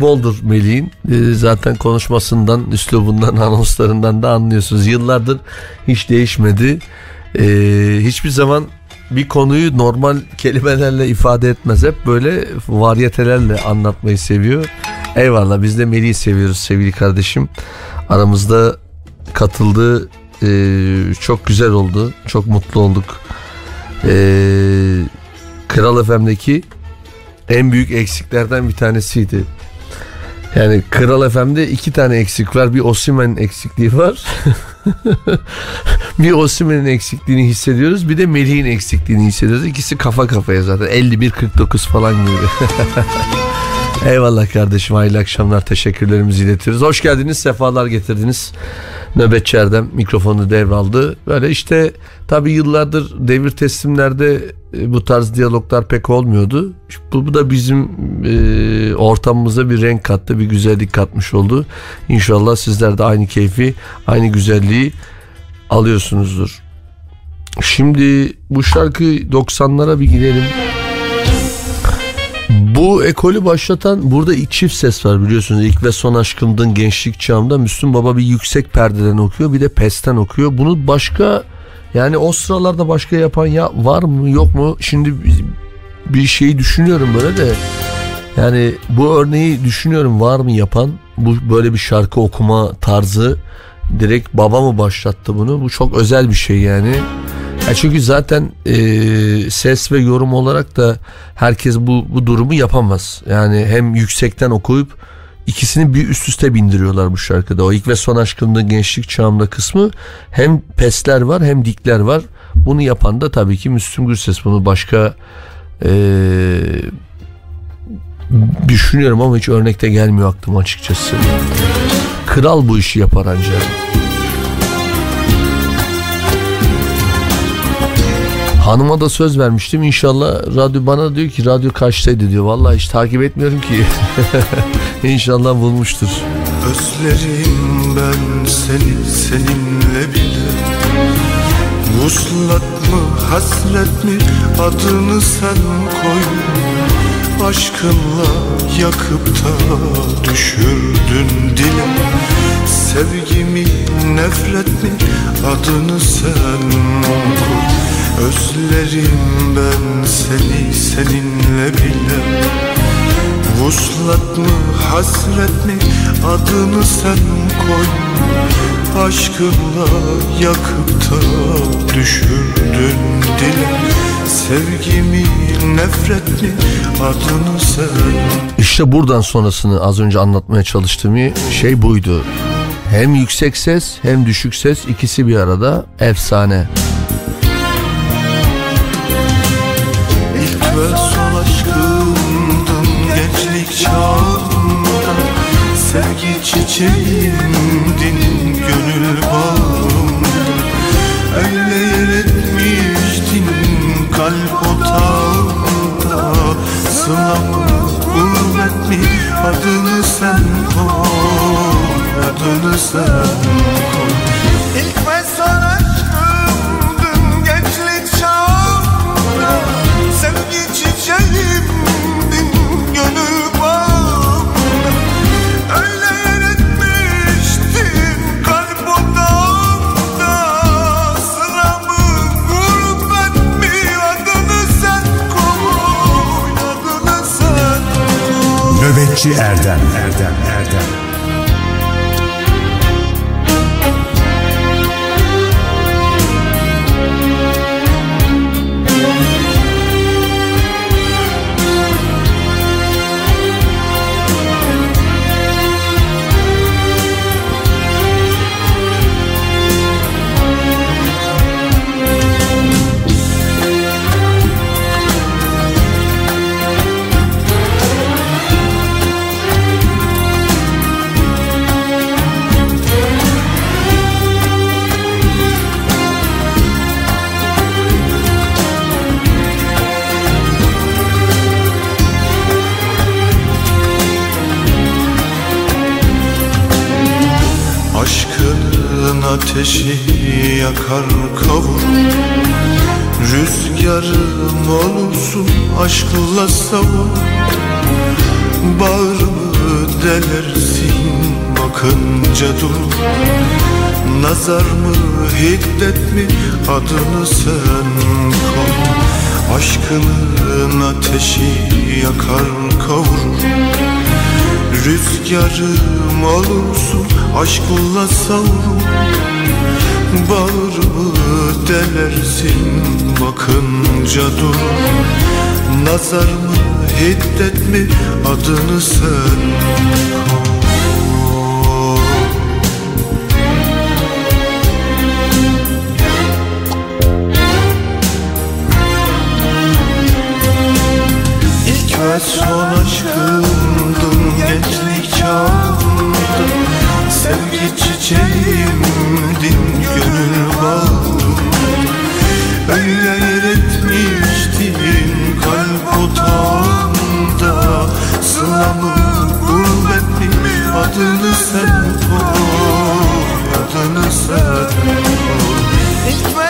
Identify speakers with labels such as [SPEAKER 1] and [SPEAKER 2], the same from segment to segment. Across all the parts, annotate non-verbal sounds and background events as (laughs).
[SPEAKER 1] boldur Melih'in. Ee, zaten konuşmasından, üslubundan, anonslarından da anlıyorsunuz. Yıllardır hiç değişmedi. Ee, hiçbir zaman bir konuyu normal kelimelerle ifade etmez. Hep böyle varyetelerle anlatmayı seviyor. Eyvallah biz de Melih'i seviyoruz sevgili kardeşim. Aramızda katıldığı e, çok güzel oldu. Çok mutlu olduk. E, Kral FM'deki en büyük eksiklerden bir tanesiydi. Yani Kral FM'de iki tane eksik var. Bir Osimen eksikliği var. (laughs) bir Osimen'in eksikliğini hissediyoruz. Bir de Melih'in eksikliğini hissediyoruz. İkisi kafa kafaya zaten. 51-49 falan gibi. (laughs) Eyvallah kardeşim hayırlı akşamlar teşekkürlerimizi iletiyoruz. Hoş geldiniz sefalar getirdiniz. Nöbetçi Erdem mikrofonu devraldı. Böyle işte tabi yıllardır devir teslimlerde bu tarz diyaloglar pek olmuyordu. Bu, bu da bizim e, ortamımıza bir renk kattı, bir güzellik katmış oldu. İnşallah sizler de aynı keyfi, aynı güzelliği alıyorsunuzdur. Şimdi bu şarkı 90'lara bir gidelim. Bu ekolü başlatan burada ilk çift ses var biliyorsunuz. İlk ve son aşkımdın gençlik çağımda Müslüm Baba bir yüksek perdeden okuyor bir de pesten okuyor. Bunu başka yani o sıralarda başka yapan ya var mı yok mu? Şimdi bir şeyi düşünüyorum böyle de yani bu örneği düşünüyorum var mı yapan bu böyle bir şarkı okuma tarzı direkt baba mı başlattı bunu? Bu çok özel bir şey yani. Ya çünkü zaten e, ses ve yorum olarak da herkes bu bu durumu yapamaz. Yani hem yüksekten okuyup ikisini bir üst üste bindiriyorlar bu şarkıda. O ilk ve son aşkımda gençlik çağımda kısmı hem pesler var hem dikler var. Bunu yapan da tabii ki Müslüm Gürses. Bunu başka e, düşünüyorum ama hiç örnekte gelmiyor aklıma açıkçası. Kral bu işi yapar ancak. Hanıma da söz vermiştim. İnşallah radyo bana diyor ki radyo kaçtaydı diyor. Vallahi hiç takip etmiyorum ki. (laughs) İnşallah bulmuştur.
[SPEAKER 2] Özlerim ben seni seninle bile. Vuslat mı hasret mi? Adını sen koy. Aşkınla yakıp da düşürdün dile. Sevgimi nefret mi? Adını sen koy. Özlerim ben seni seninle bile Vuslat mı hasret mi adını sen koy Aşkınla yakıp da düşürdün dile Sevgimi nefret mi adını sen
[SPEAKER 1] İşte buradan sonrasını az önce anlatmaya çalıştığım şey buydu. Hem yüksek ses hem düşük ses ikisi bir arada efsane.
[SPEAKER 2] Gençlik çağımda Sevgi çiçeğimdin gönül bağımda Öyle yer etmiştin kalp otağımda Sıla mı mi adını sen koy Adını sen koy
[SPEAKER 3] Nöbetçi Erdem Erdem
[SPEAKER 2] Nazar mı hiddet mi? Adını sen koy. Aşkının ateşi yakar kavurur Rüzgarım olursun aşkınla savrul Bağrımı delersin bakınca dur. Nazar mı hiddet mi? Adını sen koy Ve son aşkımdın gençlik çağımda Sevgi çiçeğimdin gönül bağım Öyle yer etmiştin kalp otağında Sılamı gurbetli adını sen koy Adını sen koy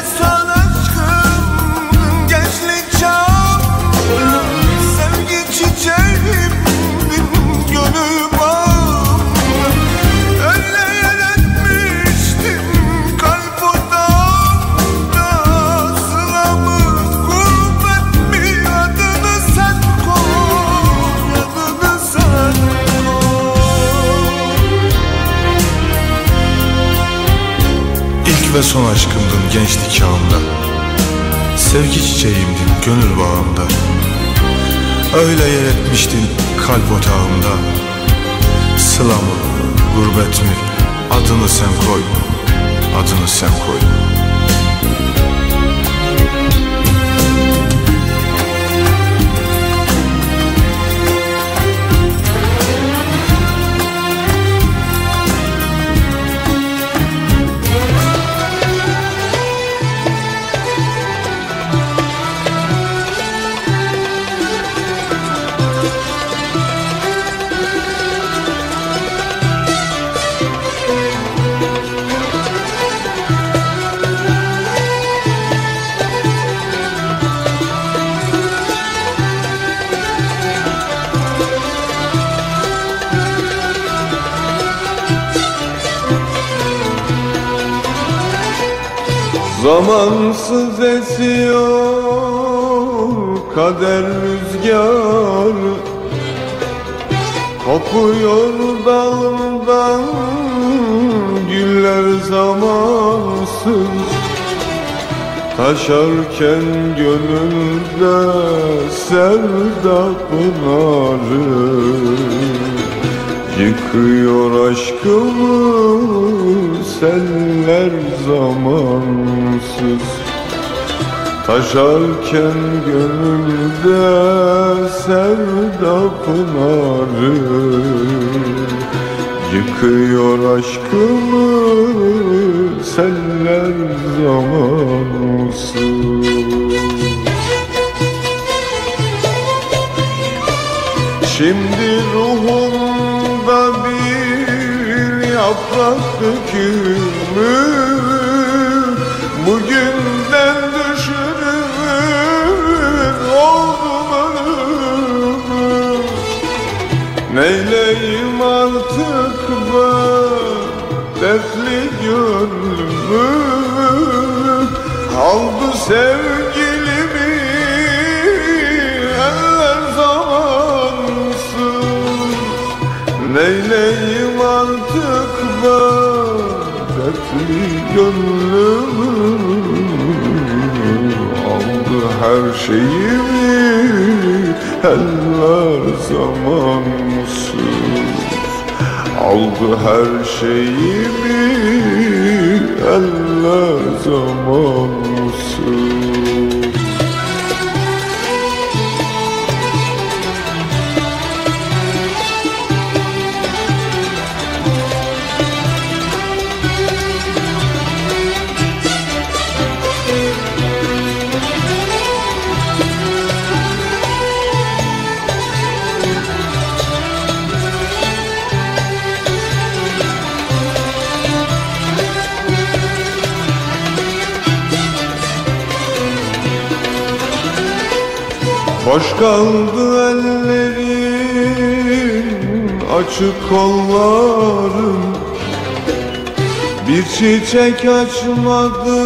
[SPEAKER 2] Ve son aşkımdın gençlik çağımda Sevgi çiçeğimdin gönül
[SPEAKER 4] bağımda. Öyle yer etmiştin kalp otağımda. Sıla mı, gurbet mi? Adını sen koy Adını sen koy
[SPEAKER 2] Zamansız esiyor kader rüzgar. Kopuyor dalından güller zamansız. Taşarken gönülde sevda pınarı. Yıkıyor aşkımı seller zamansız. Taşarken gönülde sevda pınarı. Yıkıyor aşkımı seller zamansız. Şimdi ruhumda bir yaprak dökümü Bugünden düşürür ölümü Neyleyim artık ben dertli gönlümü? Aldı sevgilimi gönlümü Aldı her şeyimi eller zamansız Aldı her şeyimi eller zamansız Boş kaldı ellerin açık kolların Bir çiçek açmadı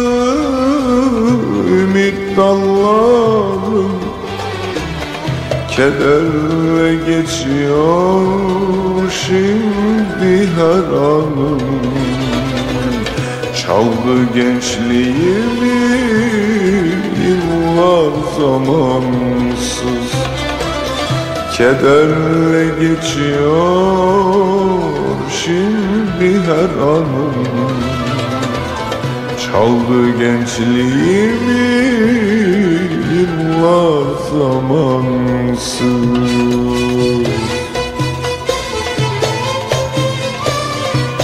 [SPEAKER 2] ümit dallarım. Kederle geçiyor şimdi her anım. Çaldı gençliğimi yıllar zamansız Kederle geçiyor şimdi her anım Çaldı gençliğimi yıllar zamansız.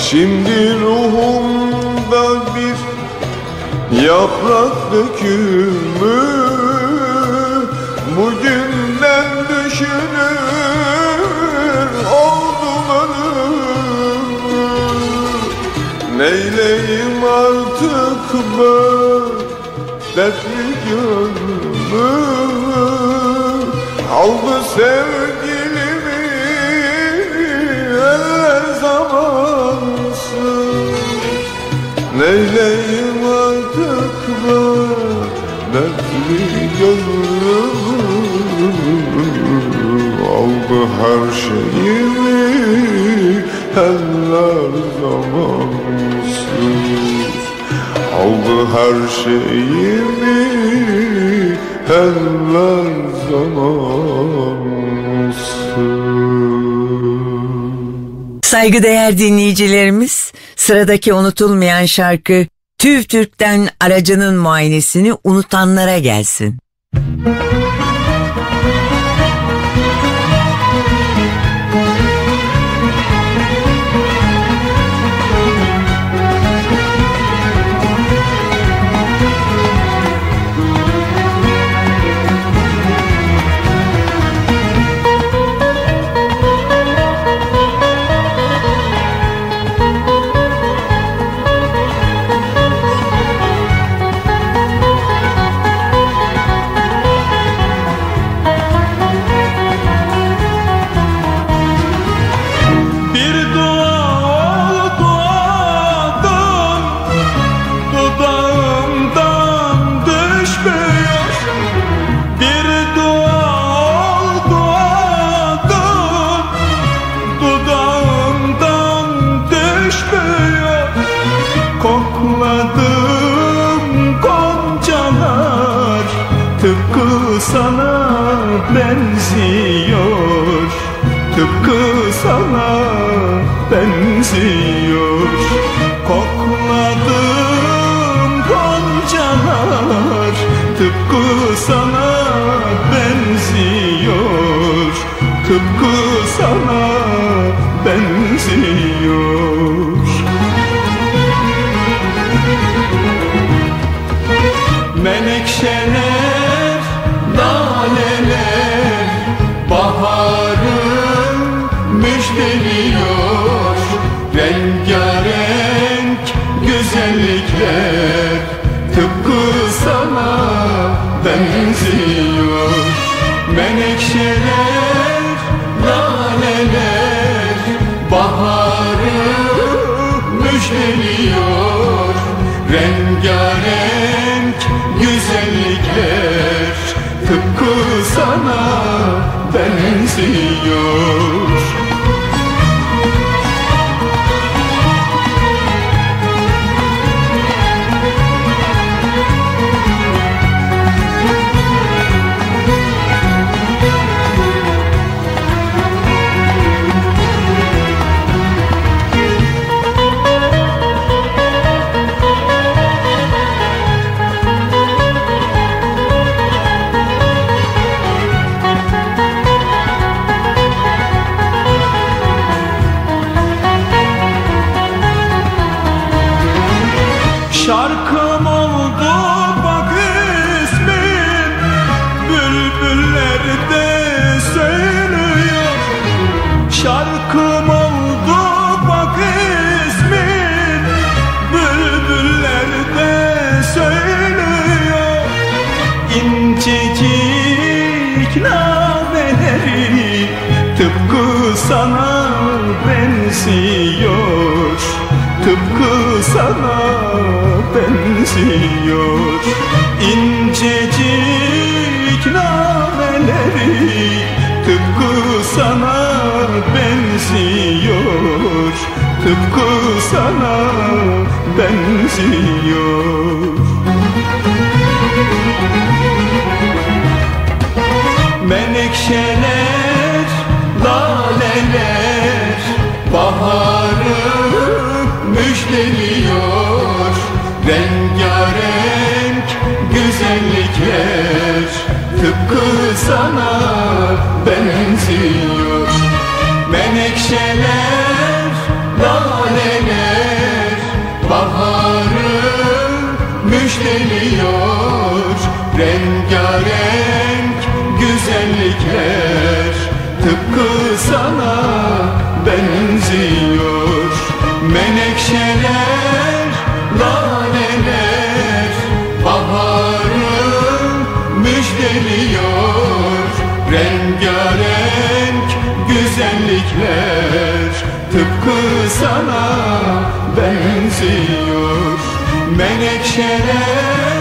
[SPEAKER 2] Şimdi ruhumda bir yaprak dökümü Neyleyim artık ben dertli gönlümü. Aldı sevgilimi eller zamansız. Neyleyim artık ben dertli gönlümü? Aldı her şeyimi eller zamansız Her şeyimi eller zamansız
[SPEAKER 5] Saygıdeğer dinleyicilerimiz, sıradaki unutulmayan şarkı TÜV TÜRK'ten aracının muayenesini unutanlara gelsin.
[SPEAKER 2] Bir benziyor benziyor. İncecik nameleri tıpkı sana
[SPEAKER 6] benziyor. Tıpkı sana benziyor. tıpkı sana benziyor. Menekşeler, laleler baharı müjdeliyor. Rengarenk güzellikler tıpkı sana benziyor. Menekşeler geliyor Rengarenk güzellikler Tıpkı sana benziyor. Menekşeler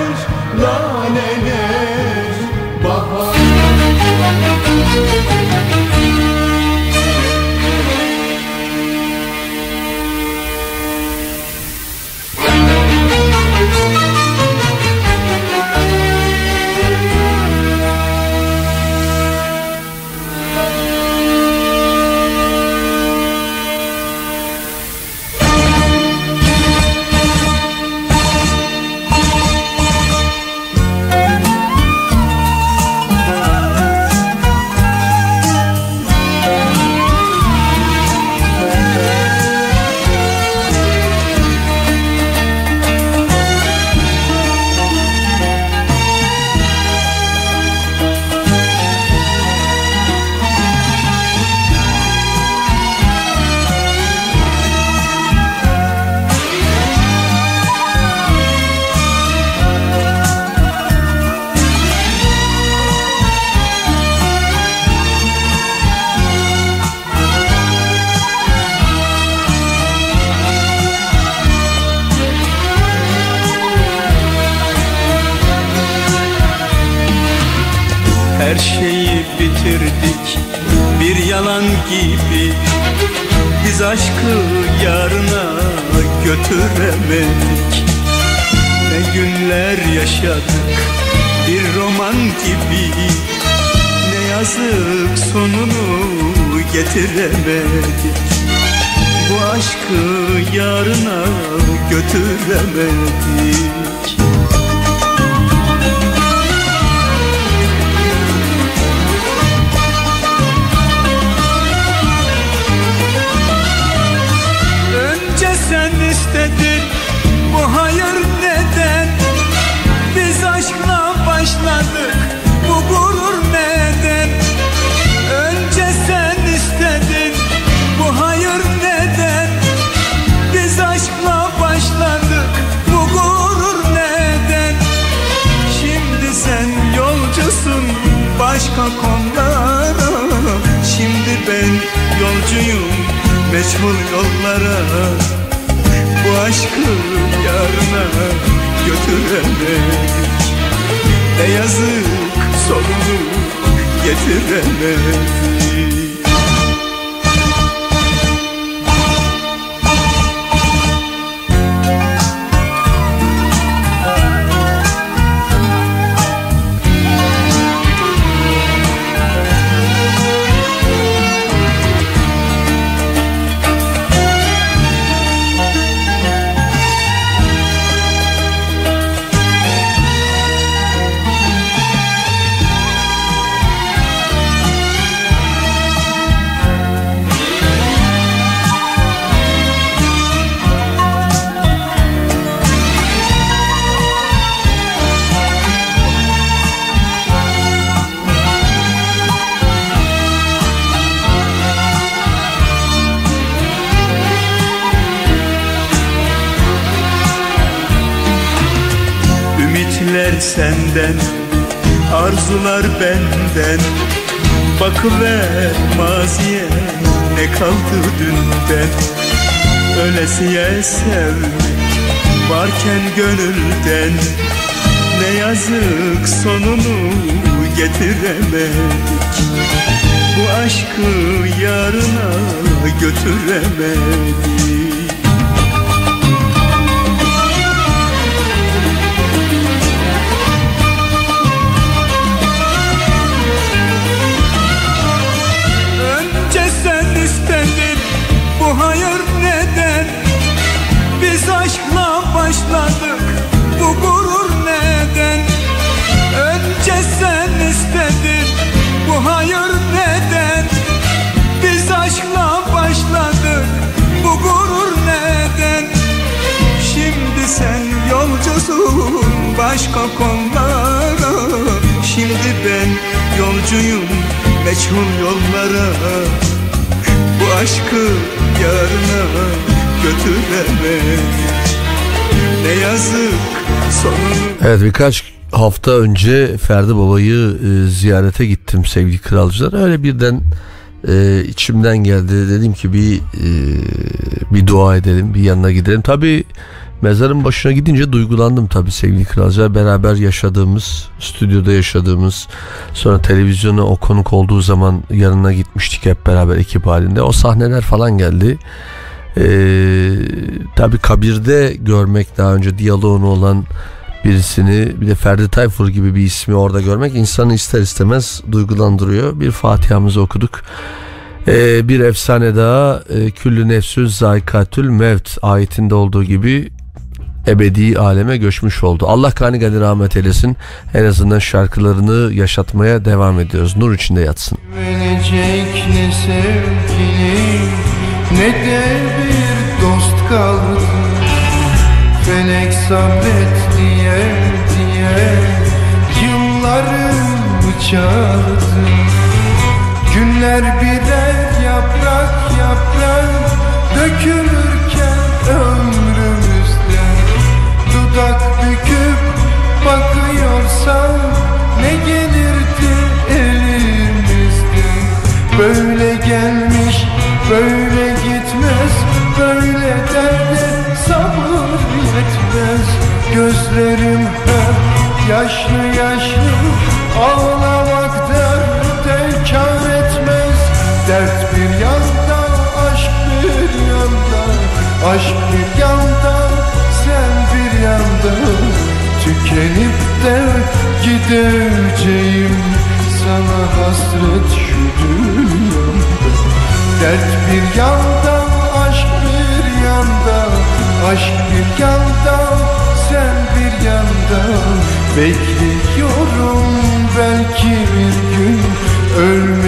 [SPEAKER 6] geçiremez getiremedik Bu aşkı yarına götüremedik
[SPEAKER 1] birkaç hafta önce Ferdi Baba'yı e, ziyarete gittim sevgili kralcılar. Öyle birden e, içimden geldi. Dedim ki bir e, bir dua edelim, bir yanına gidelim. Tabi mezarın başına gidince duygulandım tabi sevgili kralcılar. Beraber yaşadığımız, stüdyoda yaşadığımız, sonra televizyona o konuk olduğu zaman yanına gitmiştik hep beraber ekip halinde. O sahneler falan geldi. Ee, tabi kabirde görmek daha önce diyaloğunu olan birisini bir de Ferdi Tayfur gibi bir ismi orada görmek insanı ister istemez duygulandırıyor. Bir Fatiha'mızı okuduk. Ee, bir efsane daha e, Küllü Nefsü Zayikatül Mevt ayetinde olduğu gibi ebedi aleme göçmüş oldu. Allah gani gani rahmet eylesin. En azından şarkılarını yaşatmaya devam ediyoruz. Nur içinde yatsın.
[SPEAKER 7] Verecek ne sevgili ne de bir dost kaldı Felek sabret diye diye yıllarımı çağırdı Günler birer yaprak yaprak dökülürken ömrümüzden Dudak büküp bakıyorsam ne gelirdi elimizden Böyle gelmiş böyle gitmez Böyle derde Gözlerim hep yaşlı yaşlı. Ağlamak derde kar etmez. Dert bir yanda aşk bir yanda. Aşk bir yanda sen bir yanda. Tükenip de gideceğim. Sana hasret şu dünyamda Dert bir yanda aşk bir yanda. Aşk bir yanda yanda Bekliyorum belki bir gün Ölmek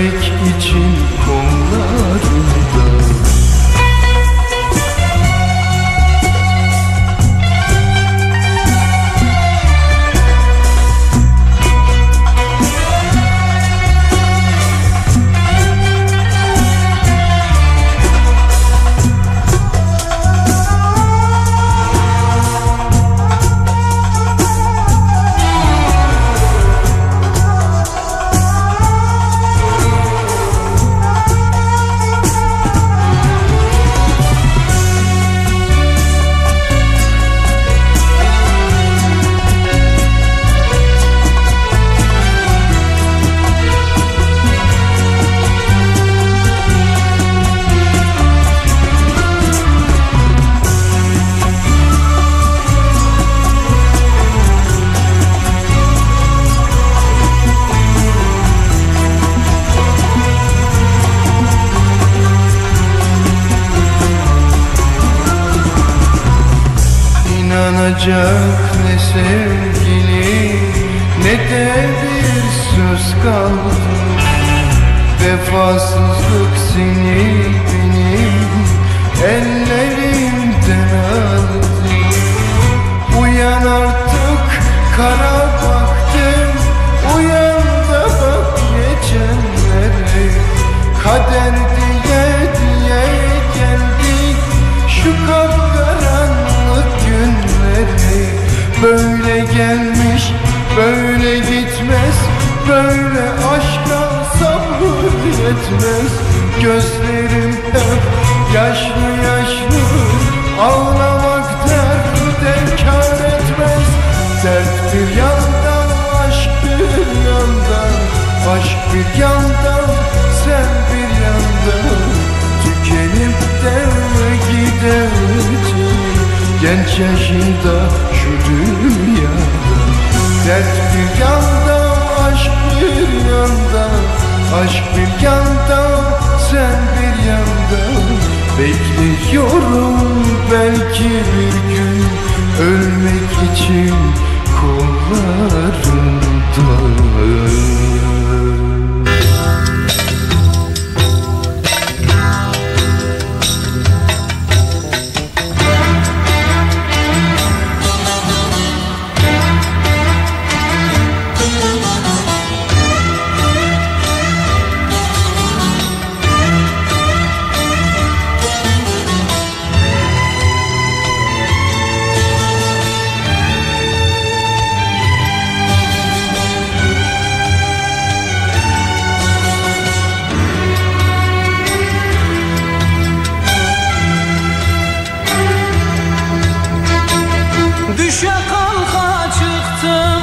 [SPEAKER 6] Düşe kalka çıktım.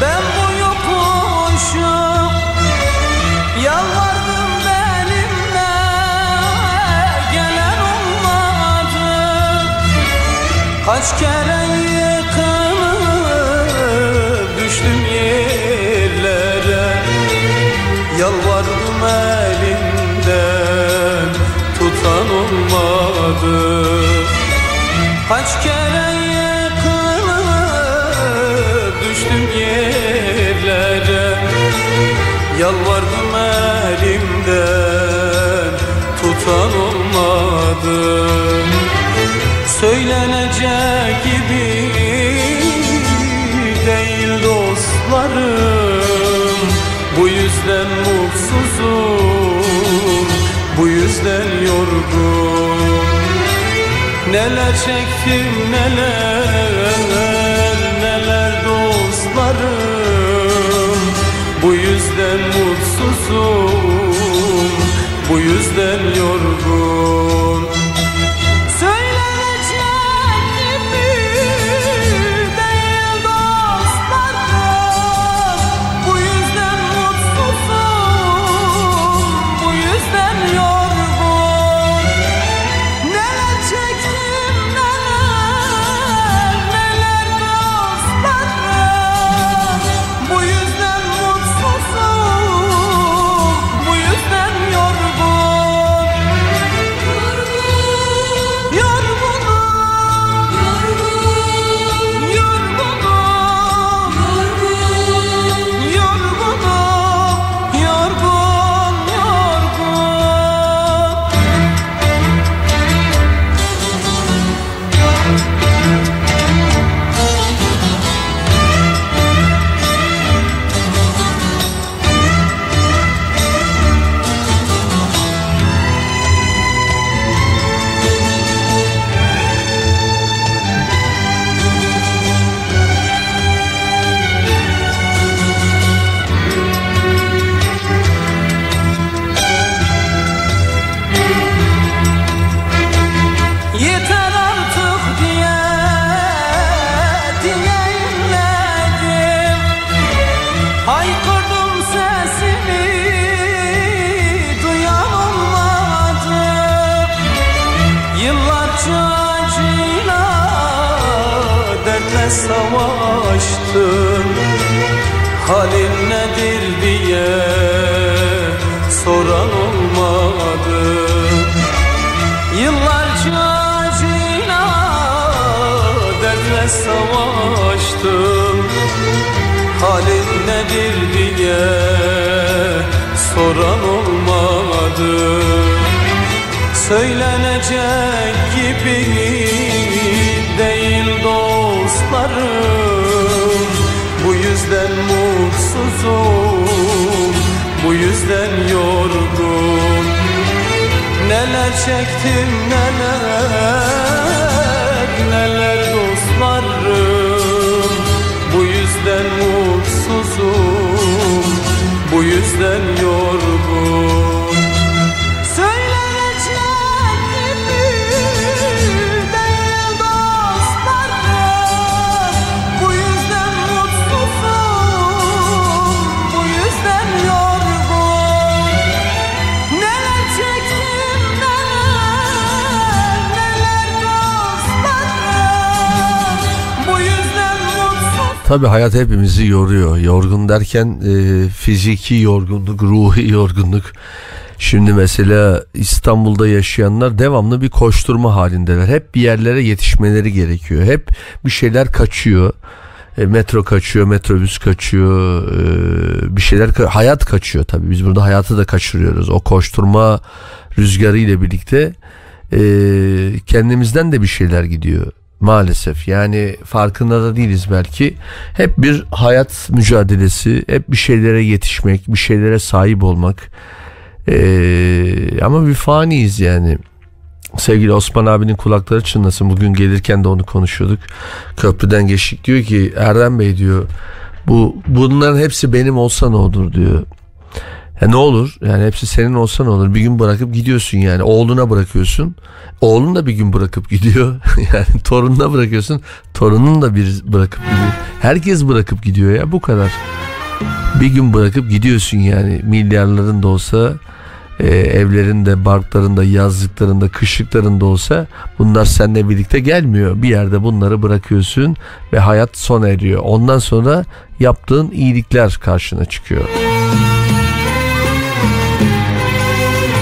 [SPEAKER 6] Ben bu yokuşu Yalvardım benimle. Gelen olmadı. Kaç kere yıkılıp Düştüm yerlere. Yalvardım elimden Tutan olmadı. Kaç kere Yalvardım elimden tutan olmadı. Söylenecek gibi değil dostlarım. Bu yüzden mutsuzum, bu yüzden yorgun Neler çektim neler mutsuzum bu yüzden yorgun nedir diye soran olmadı. Söylenecek gibi değil dostlarım. Bu yüzden mutsuzum Bu yüzden yorgun Neler çektim neler
[SPEAKER 1] Tabii hayat hepimizi yoruyor. Yorgun derken e, fiziki yorgunluk, ruhi yorgunluk. Şimdi mesela İstanbul'da yaşayanlar devamlı bir koşturma halindeler. Hep bir yerlere yetişmeleri gerekiyor. Hep bir şeyler kaçıyor. E, metro kaçıyor, metrobüs kaçıyor, e, bir şeyler ka- hayat kaçıyor tabii. Biz burada hayatı da kaçırıyoruz. O koşturma rüzgarı ile birlikte e, kendimizden de bir şeyler gidiyor maalesef. Yani farkında da değiliz belki. Hep bir hayat mücadelesi, hep bir şeylere yetişmek, bir şeylere sahip olmak. E, ama bir faniyiz yani. Sevgili Osman abinin kulakları çınlasın. Bugün gelirken de onu konuşuyorduk. Köprüden geçtik diyor ki Erdem Bey diyor bu bunların hepsi benim olsa ne olur diyor. Ya ne olur? Yani hepsi senin olsa ne olur? Bir gün bırakıp gidiyorsun yani. Oğluna bırakıyorsun. Oğlun da bir gün bırakıp gidiyor. (laughs) yani torununa bırakıyorsun. Torunun da bir bırakıp gidiyor. Herkes bırakıp gidiyor ya bu kadar. Bir gün bırakıp gidiyorsun yani. Milyarların da olsa e, evlerinde, barklarında, yazlıklarında, kışlıklarında olsa bunlar seninle birlikte gelmiyor. Bir yerde bunları bırakıyorsun ve hayat sona eriyor. Ondan sonra yaptığın iyilikler karşına çıkıyor.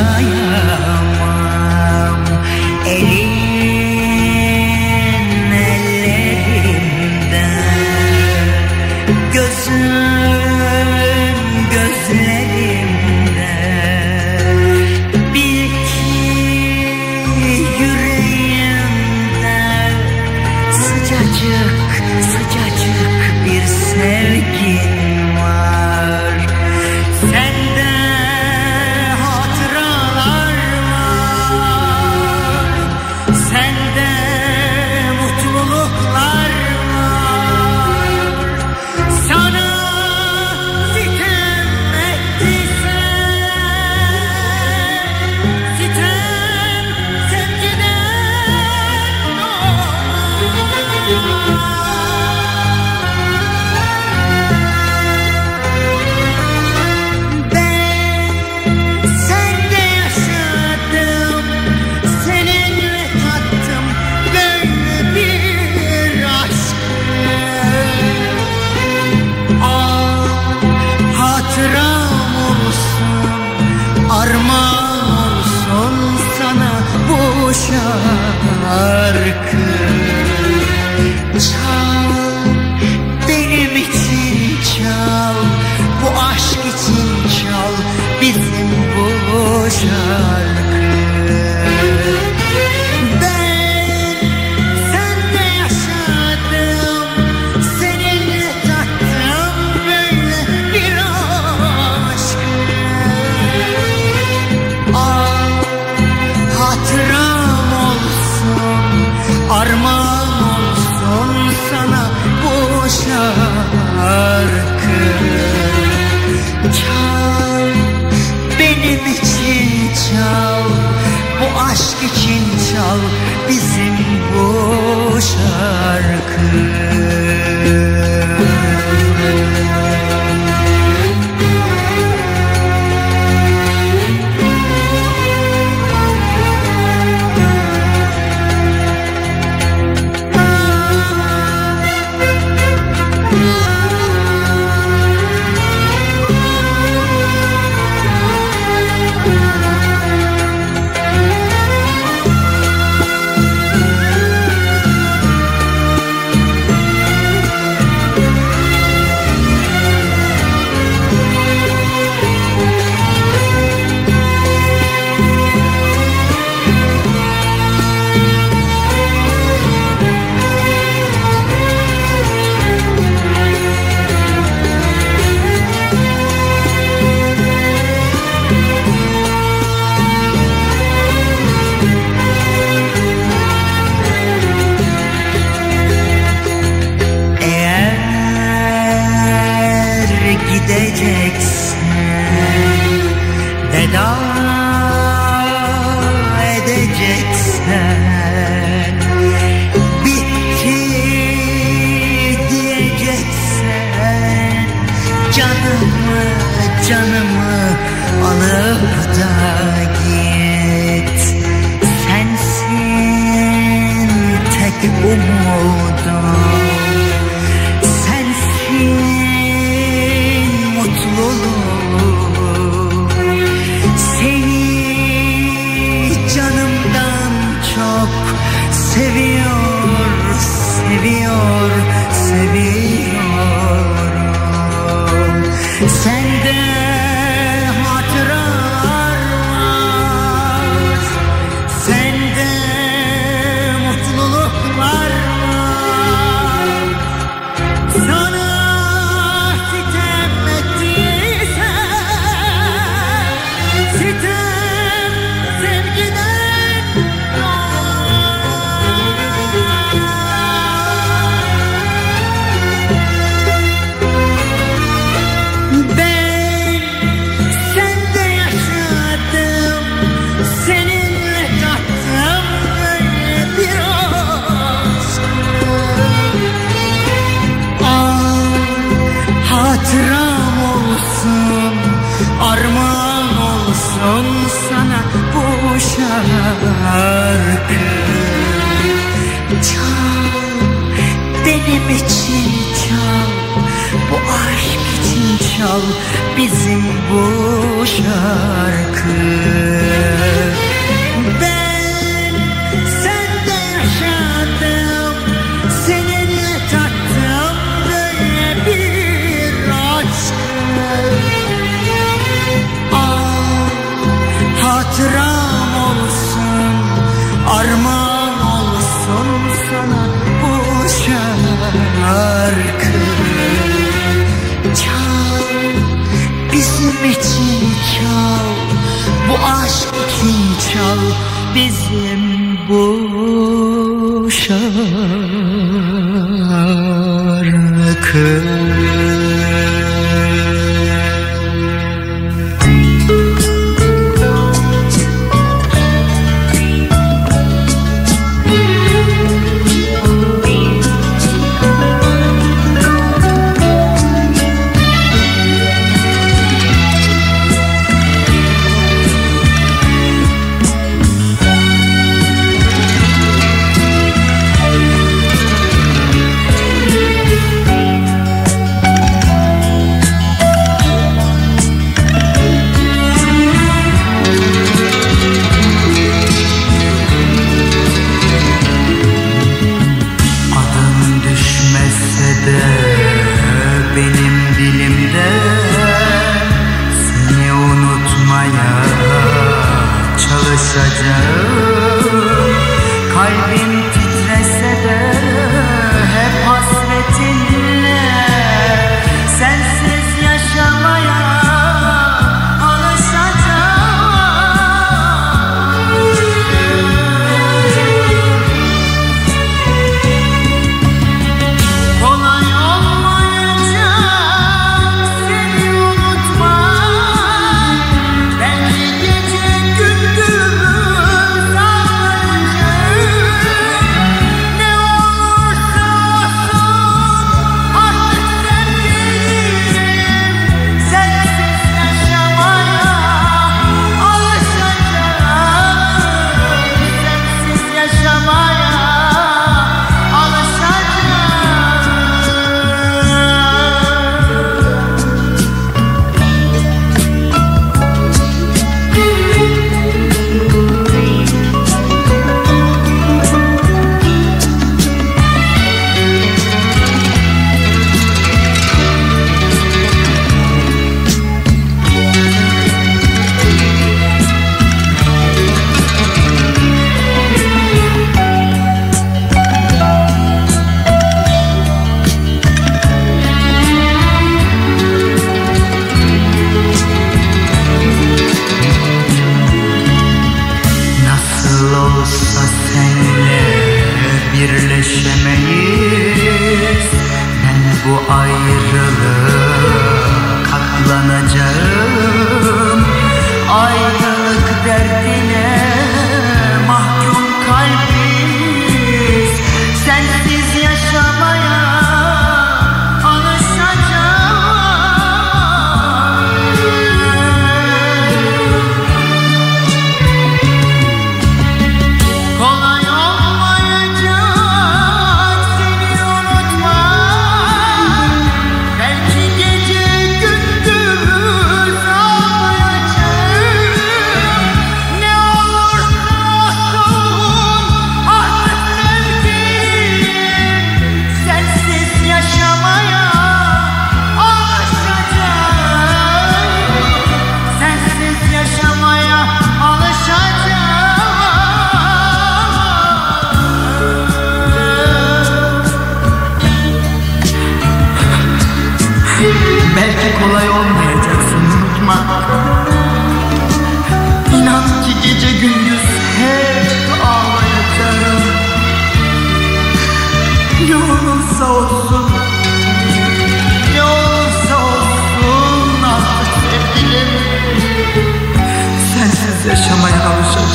[SPEAKER 8] I bizim bu şarkı.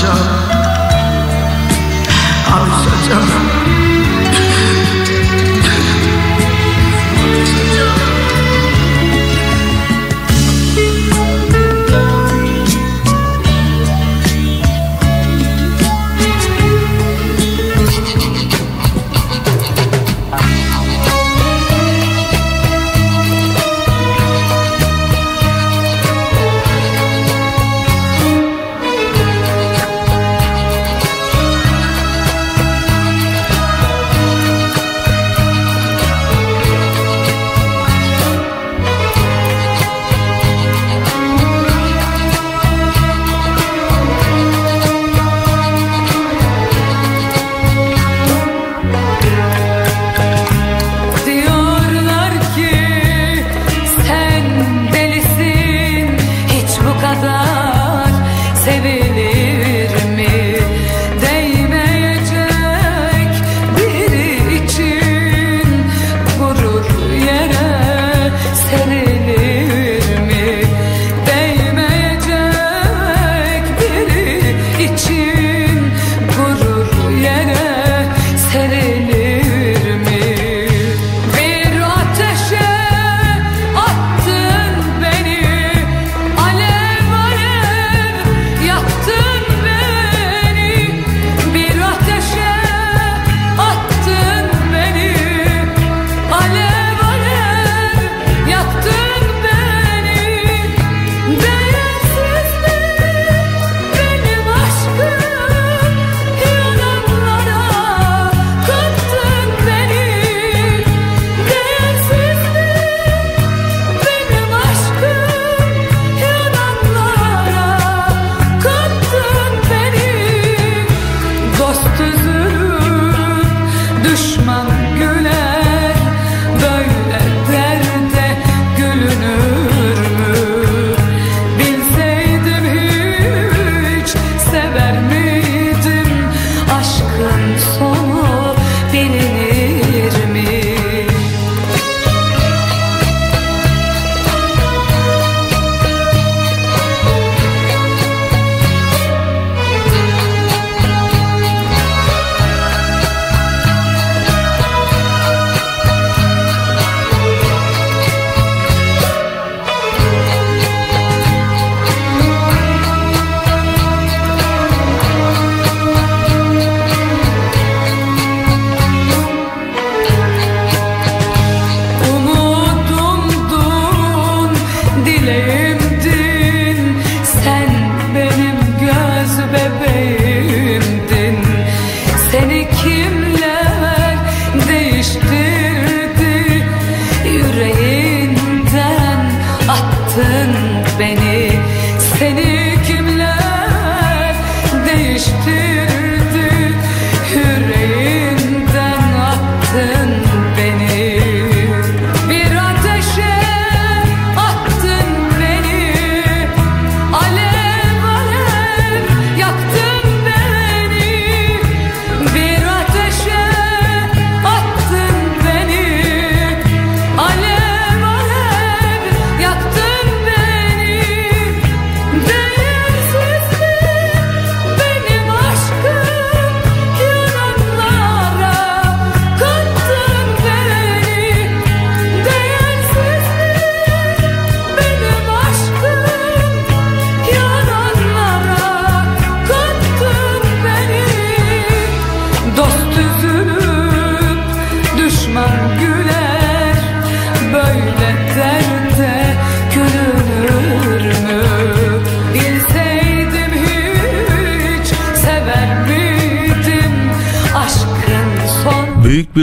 [SPEAKER 8] such a, I'm such a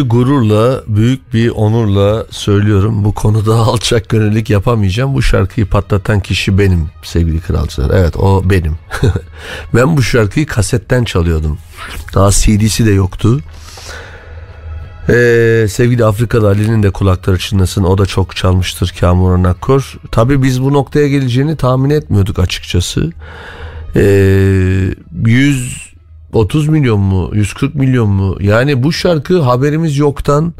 [SPEAKER 8] bir
[SPEAKER 1] gururla, büyük bir onurla söylüyorum. Bu konuda (laughs) alçak gönüllük yapamayacağım. Bu şarkıyı patlatan kişi benim sevgili kralcılar. Evet o benim. (laughs) ben bu şarkıyı kasetten çalıyordum. Daha CD'si de yoktu. Ee, sevgili Afrikalı Ali'nin de kulakları çınlasın. O da çok çalmıştır Kamuran Akkor. Tabii biz bu noktaya geleceğini tahmin etmiyorduk açıkçası. Ee, 100 130 milyon mu 140 milyon mu? Yani bu şarkı haberimiz yoktan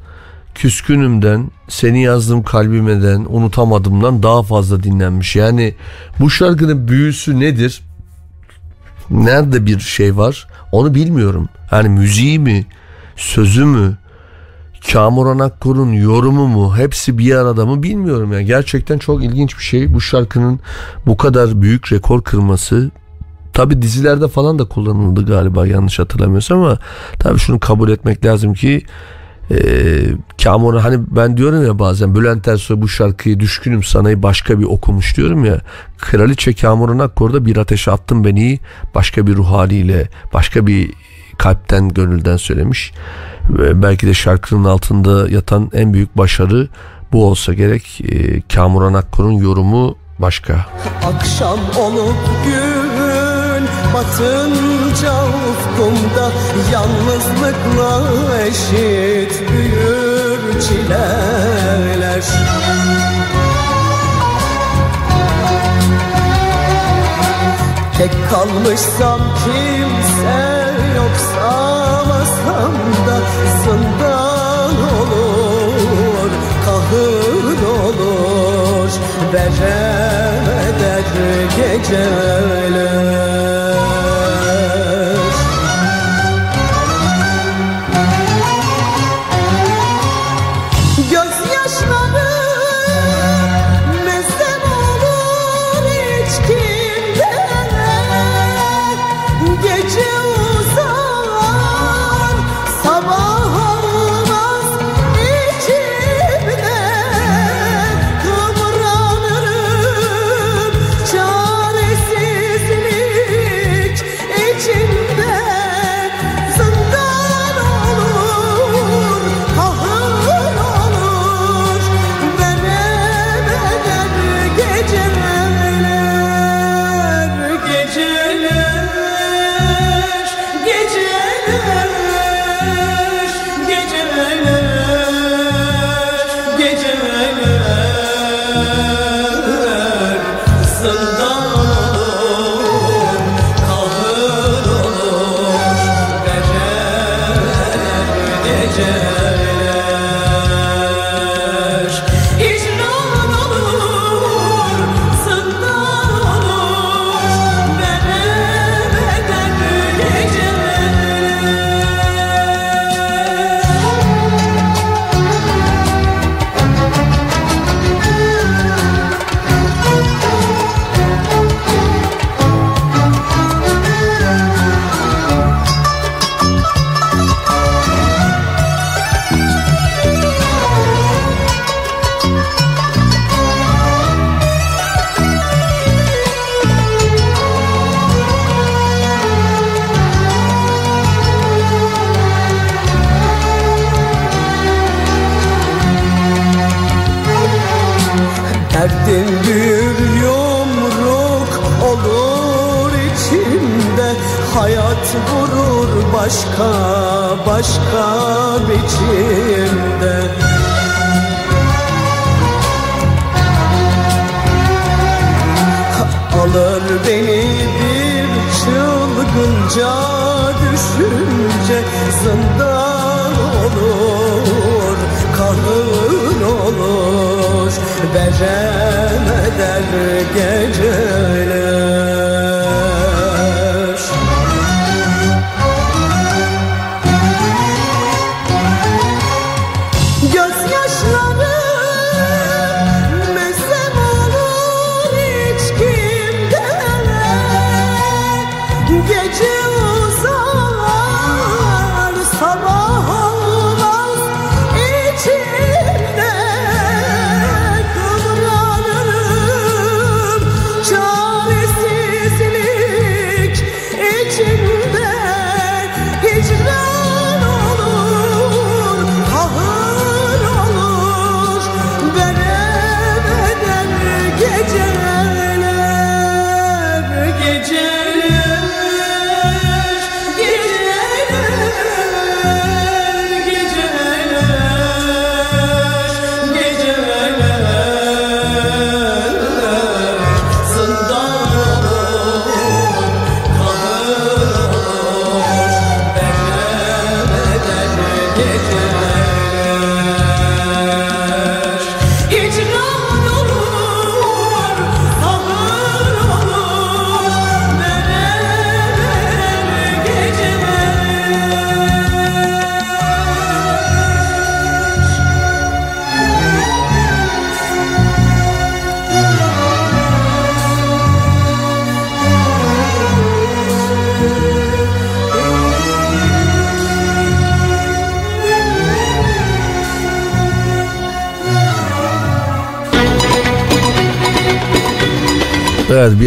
[SPEAKER 1] küskünümden seni yazdım kalbimeden unutamadımdan daha fazla dinlenmiş. Yani bu şarkının büyüsü nedir? Nerede bir şey var? Onu bilmiyorum. Yani müziği mi sözü mü Kamuran Akkor'un yorumu mu hepsi bir arada mı bilmiyorum yani gerçekten çok ilginç bir şey. Bu şarkının bu kadar büyük rekor kırması Tabi dizilerde falan da kullanıldı galiba yanlış hatırlamıyorsam ama tabi şunu kabul etmek lazım ki e, Kamuran hani ben diyorum ya bazen Bülent Ersoy bu şarkıyı düşkünüm sanayı başka bir okumuş diyorum ya Kraliçe Kamuran Akkor'da bir ateş attım beni başka bir ruh haliyle başka bir kalpten gönülden söylemiş ve belki de şarkının altında yatan en büyük başarı bu olsa gerek e, Kamuran Akkor'un yorumu başka.
[SPEAKER 9] Akşam olup gün batınca ufkumda Yalnızlıkla eşit büyür çileler. Tek kalmışsam kimse yoksa masamda Zindan olur, kahır olur. Verem eder geceler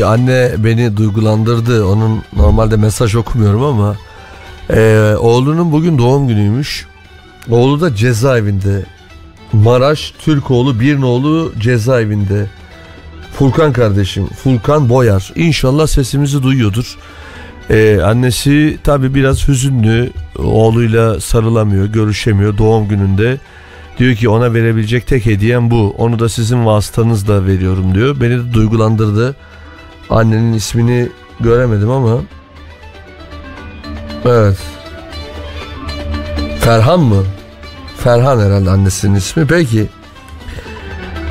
[SPEAKER 1] bir anne beni duygulandırdı. Onun normalde mesaj okumuyorum ama e, oğlunun bugün doğum günüymüş. Oğlu da cezaevinde. Maraş Türkoğlu bir oğlu cezaevinde. Furkan kardeşim Furkan Boyar İnşallah sesimizi duyuyordur. Ee, annesi tabi biraz hüzünlü oğluyla sarılamıyor görüşemiyor doğum gününde diyor ki ona verebilecek tek hediyem bu onu da sizin vasıtanızla veriyorum diyor beni de duygulandırdı annenin ismini göremedim ama. Evet. Ferhan mı? Ferhan herhalde annesinin ismi. Peki.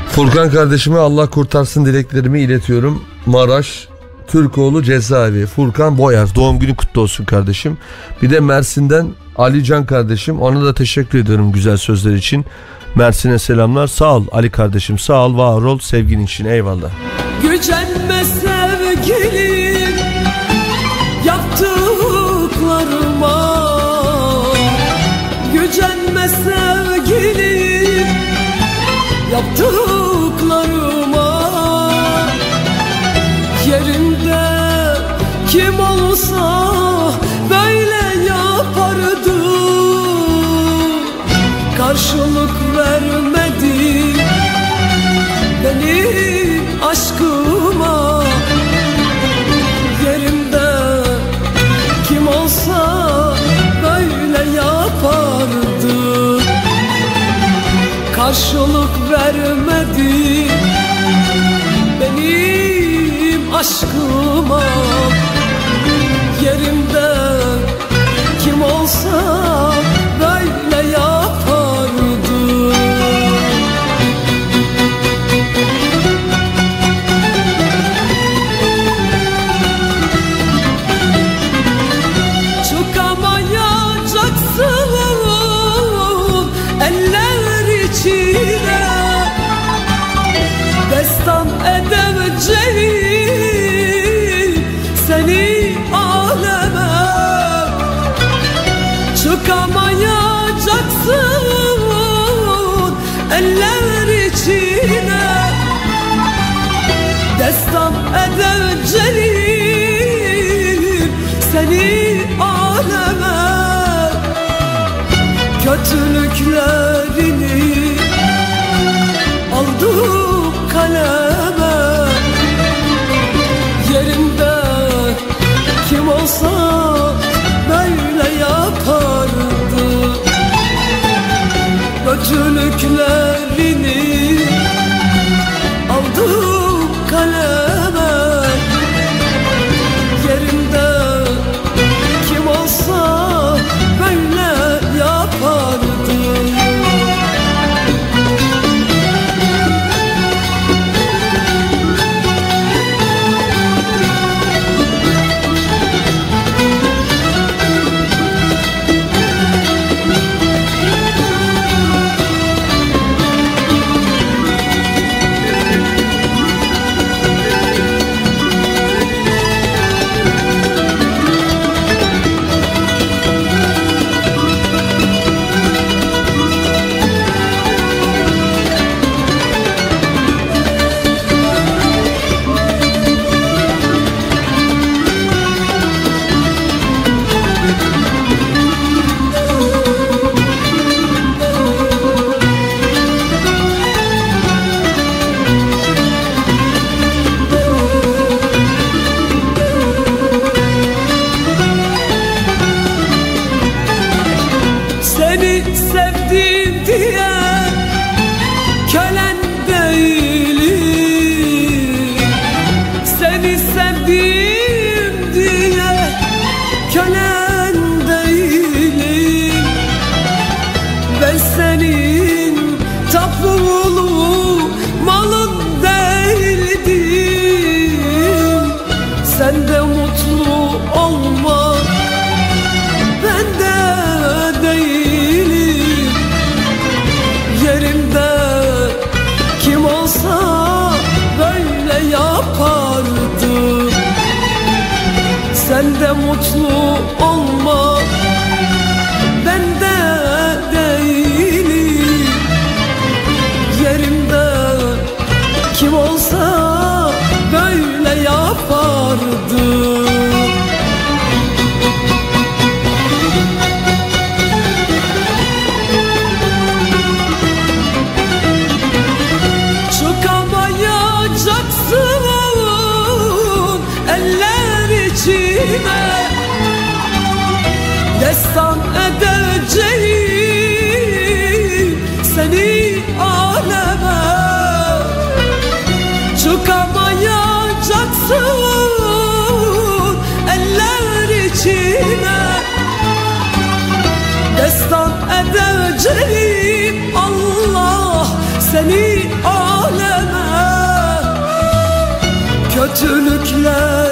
[SPEAKER 1] Furkan kardeşime Allah kurtarsın dileklerimi iletiyorum. Maraş Türkoğlu cezaevi. Furkan Boyar doğum günü kutlu olsun kardeşim. Bir de Mersin'den Ali Can kardeşim. Ona da teşekkür ediyorum güzel sözler için. Mersin'e selamlar. Sağ ol Ali kardeşim. Sağ ol. Var ol. Sevgin için. Eyvallah.
[SPEAKER 10] Gücenme sevgilim yaptıklarıma. Gücenme sevgilim yaptıklarıma vermedi benim aşkıma Kötülüklerini aldım kaleme. Yerinde kim olsa böyle yapardı. Kötülüklerini mutlu olma edeceğim Allah seni aleme. Kötülüklerimi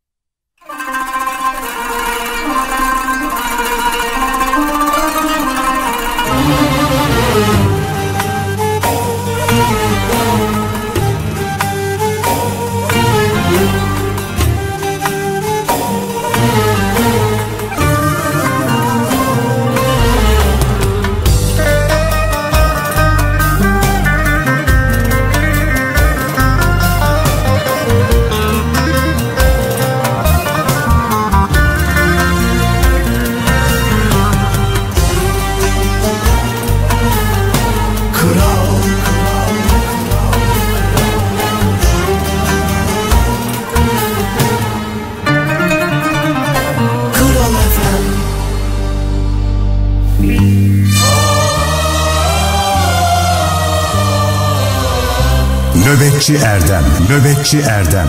[SPEAKER 3] Nöbetçi Erdem.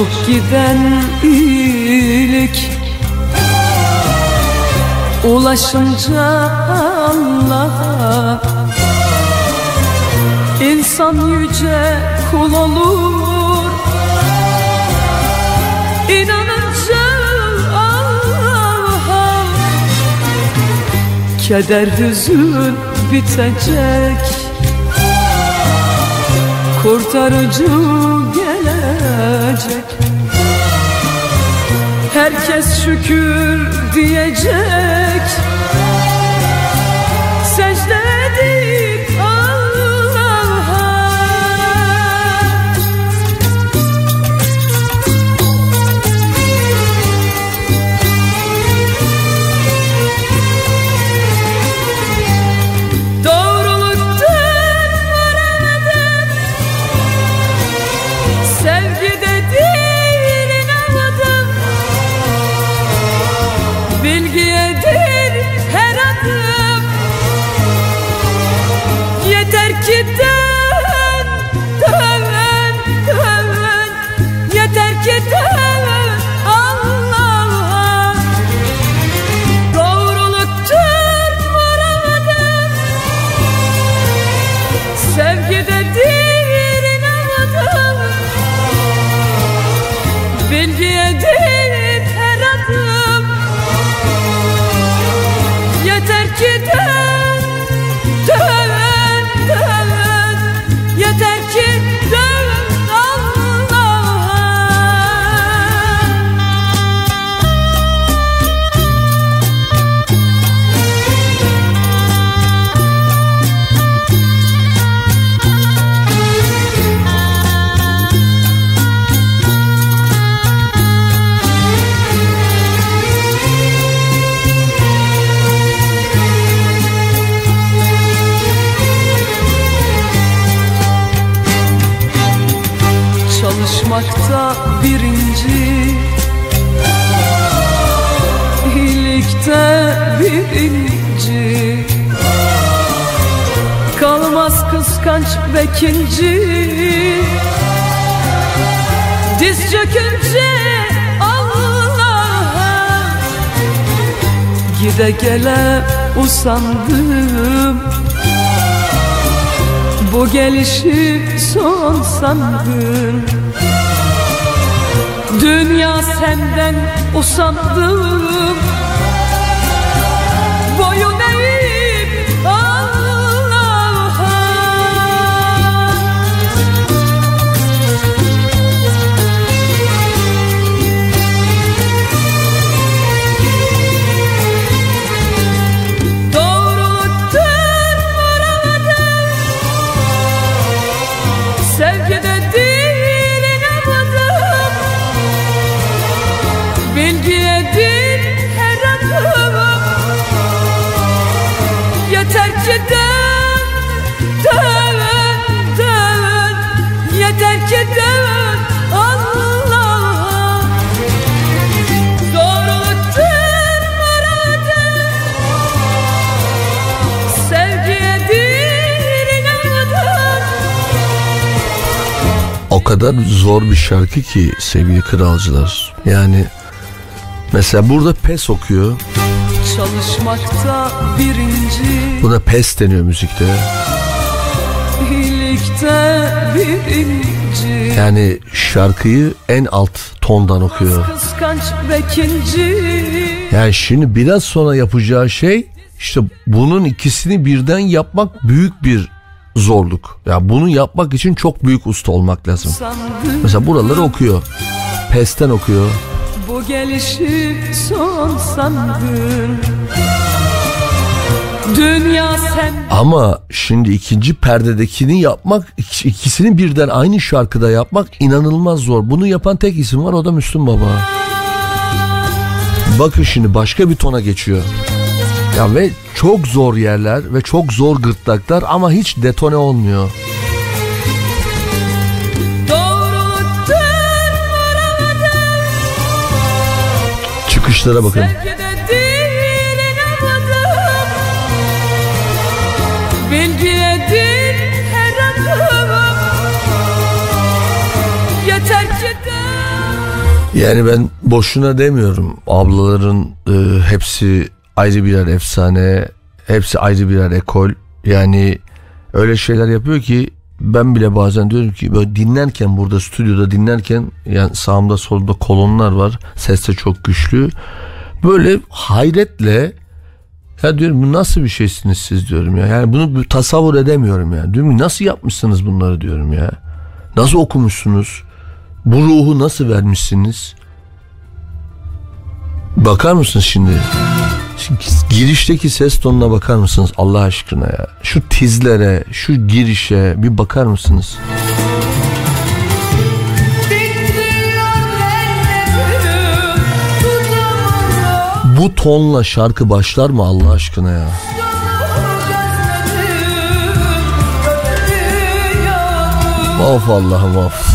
[SPEAKER 10] Koşup giden iyilik. Ulaşınca Allah'a. İnsan yüce kul olur. İnanınca Allah'a. Keder hüzün bitecek. Kurtarıcı Herkes şükür diyecek Kalmaz kıskanç bekinci Diz çökünce Allah'a Gide gele usandım. Bu gelişi son sandım. Dünya senden usandım
[SPEAKER 1] kadar zor bir şarkı ki sevgili kralcılar. Yani mesela burada pes okuyor.
[SPEAKER 10] Çalışmakta birinci
[SPEAKER 1] Buna pes deniyor müzikte.
[SPEAKER 10] İyilikte birinci
[SPEAKER 1] Yani şarkıyı en alt tondan okuyor.
[SPEAKER 10] Kıskanç bekinci
[SPEAKER 1] Yani şimdi biraz sonra yapacağı şey işte bunun ikisini birden yapmak büyük bir zorluk. Ya bunu yapmak için çok büyük usta olmak lazım.
[SPEAKER 10] sandım
[SPEAKER 1] Mesela buraları okuyor. Pesten okuyor.
[SPEAKER 10] Bu gelişi son sandım Dünya sen
[SPEAKER 1] Ama şimdi ikinci perdedekini yapmak ik- ikisini birden aynı şarkıda yapmak inanılmaz zor. Bunu yapan tek isim var o da Müslüm Baba. Bakın şimdi başka bir tona geçiyor. Ya ve çok zor yerler ve çok zor gırtlaklar ama hiç detone olmuyor. Çıkışlara bakın. Yani ben boşuna demiyorum. Ablaların e, hepsi ayrı birer efsane. Hepsi ayrı birer ekol. Yani öyle şeyler yapıyor ki ben bile bazen diyorum ki böyle dinlerken burada stüdyoda dinlerken yani sağımda solda kolonlar var. Ses de çok güçlü. Böyle hayretle ya diyorum bu nasıl bir şeysiniz siz diyorum ya. Yani bunu tasavvur edemiyorum ya. Diyorum nasıl yapmışsınız bunları diyorum ya. Nasıl okumuşsunuz? Bu ruhu nasıl vermişsiniz? Bakar mısınız şimdi? Girişteki ses tonuna bakar mısınız Allah aşkına ya? Şu tizlere, şu girişe bir bakar mısınız? Bu tonla şarkı başlar mı Allah aşkına ya? Of Allah'ım of.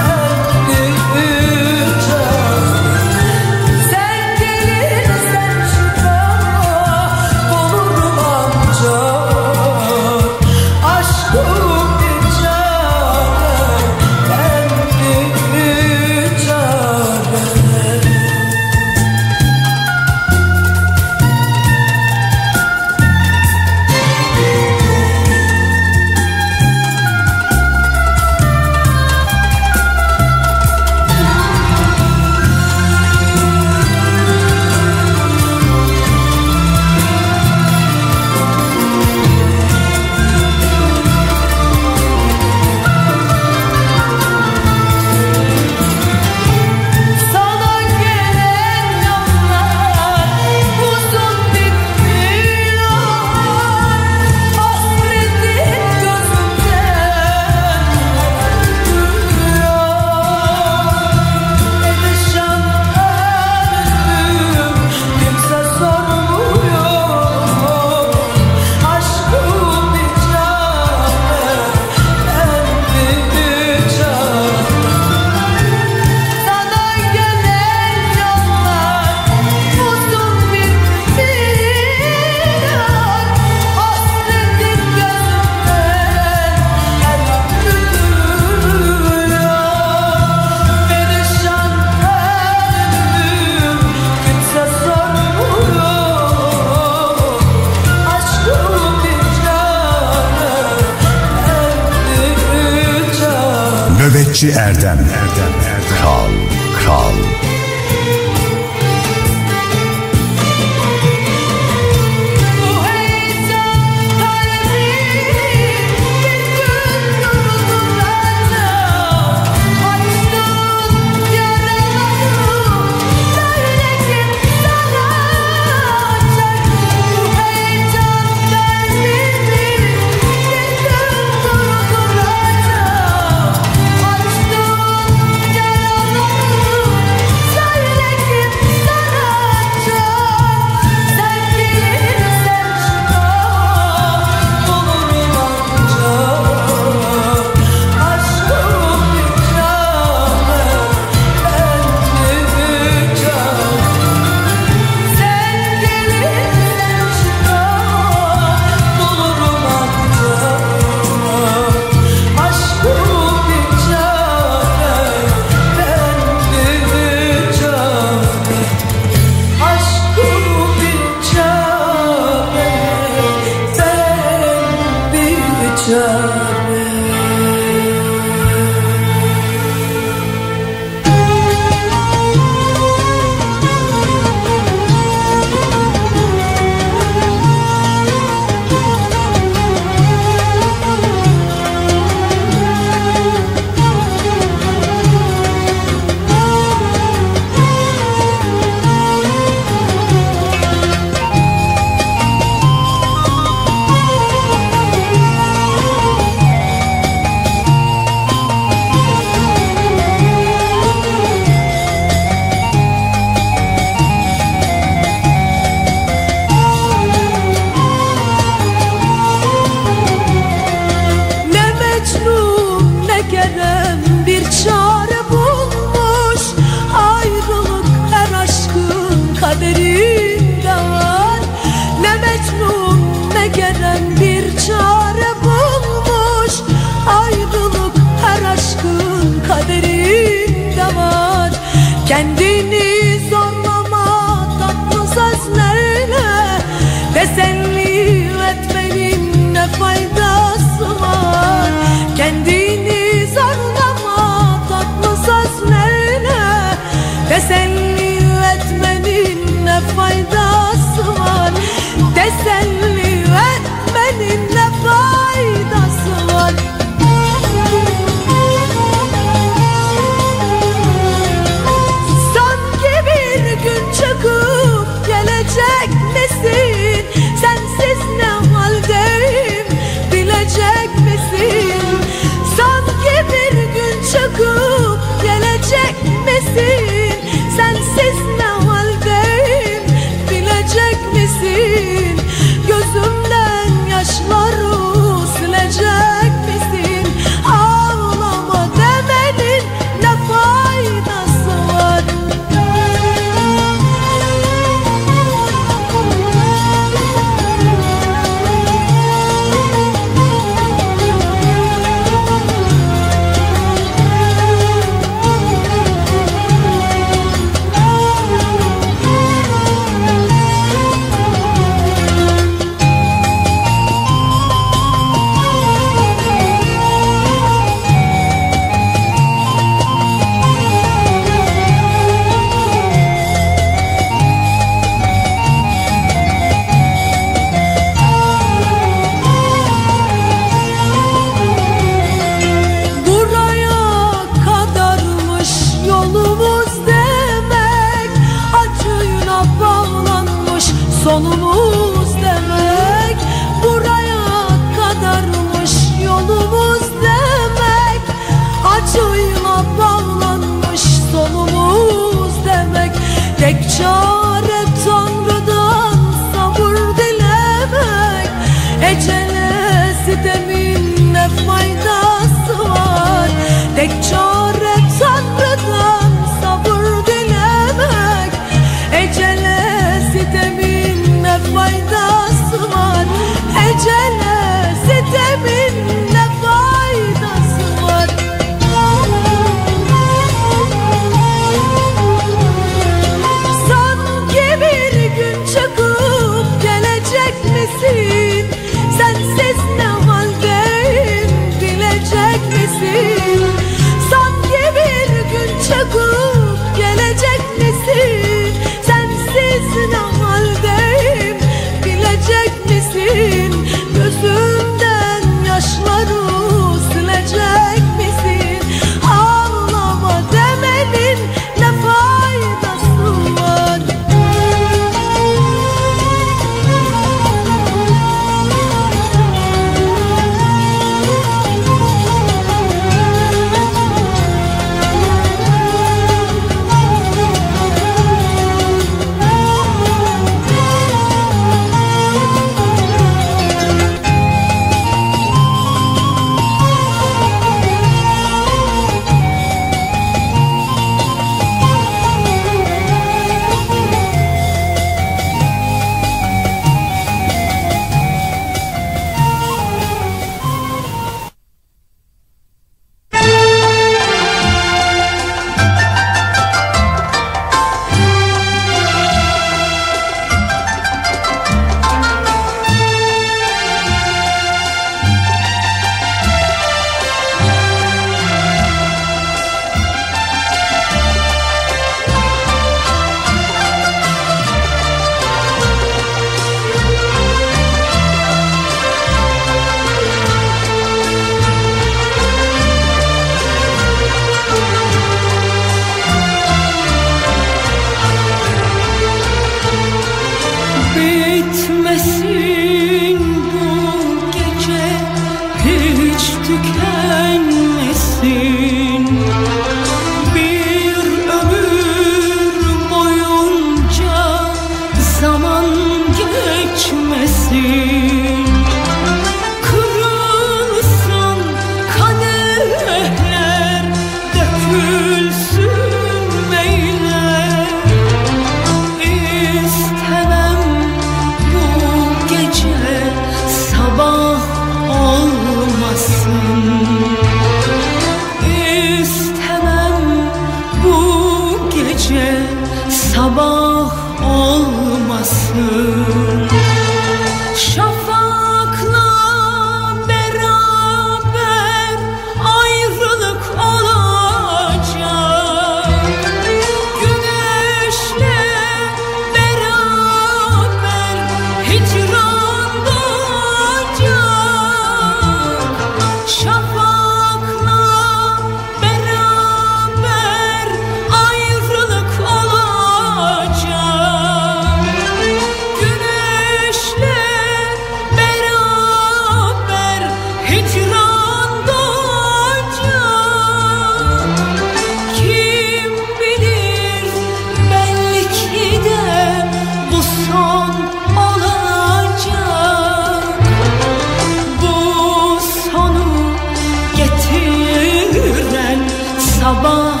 [SPEAKER 10] Sabah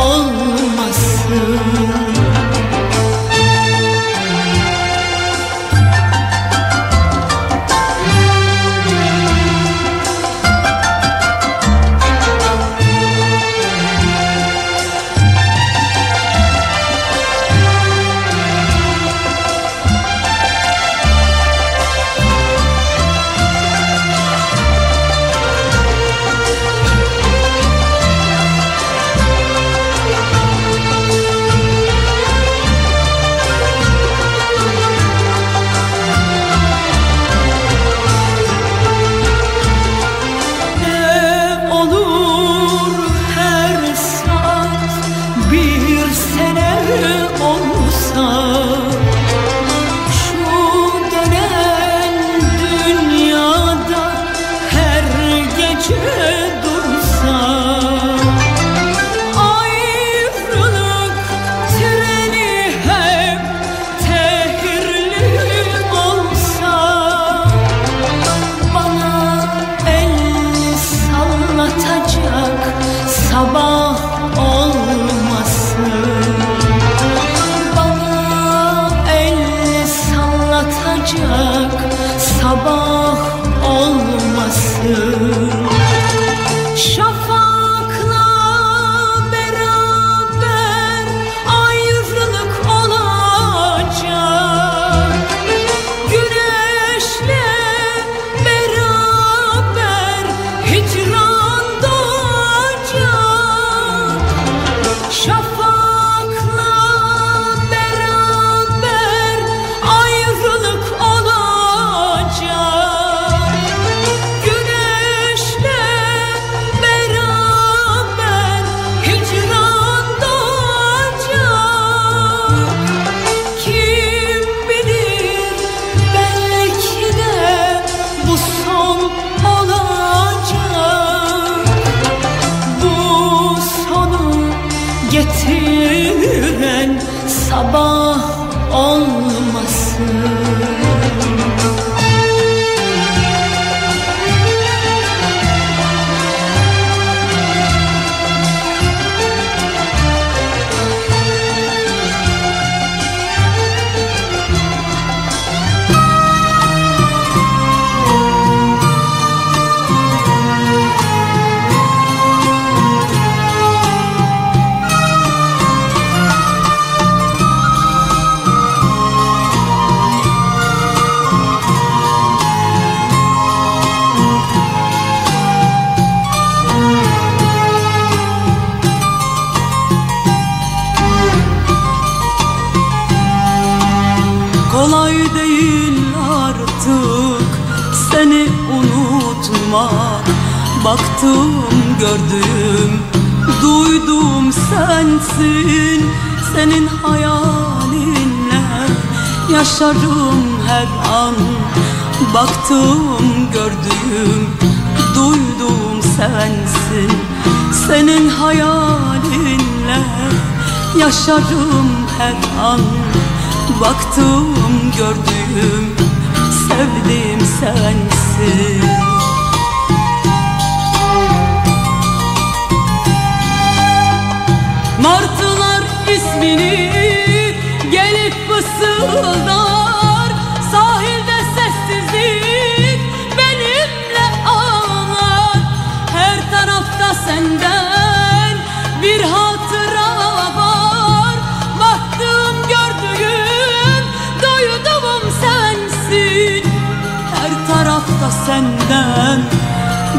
[SPEAKER 10] olmasın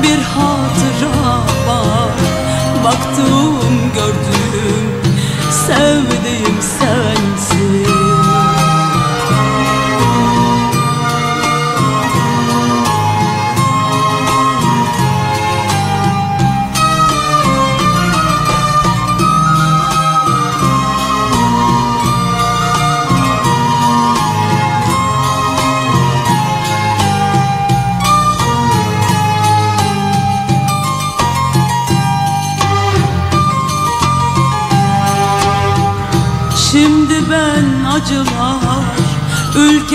[SPEAKER 10] bir
[SPEAKER 11] hatıra var. Baktığım gördüğüm sevdiğim sensin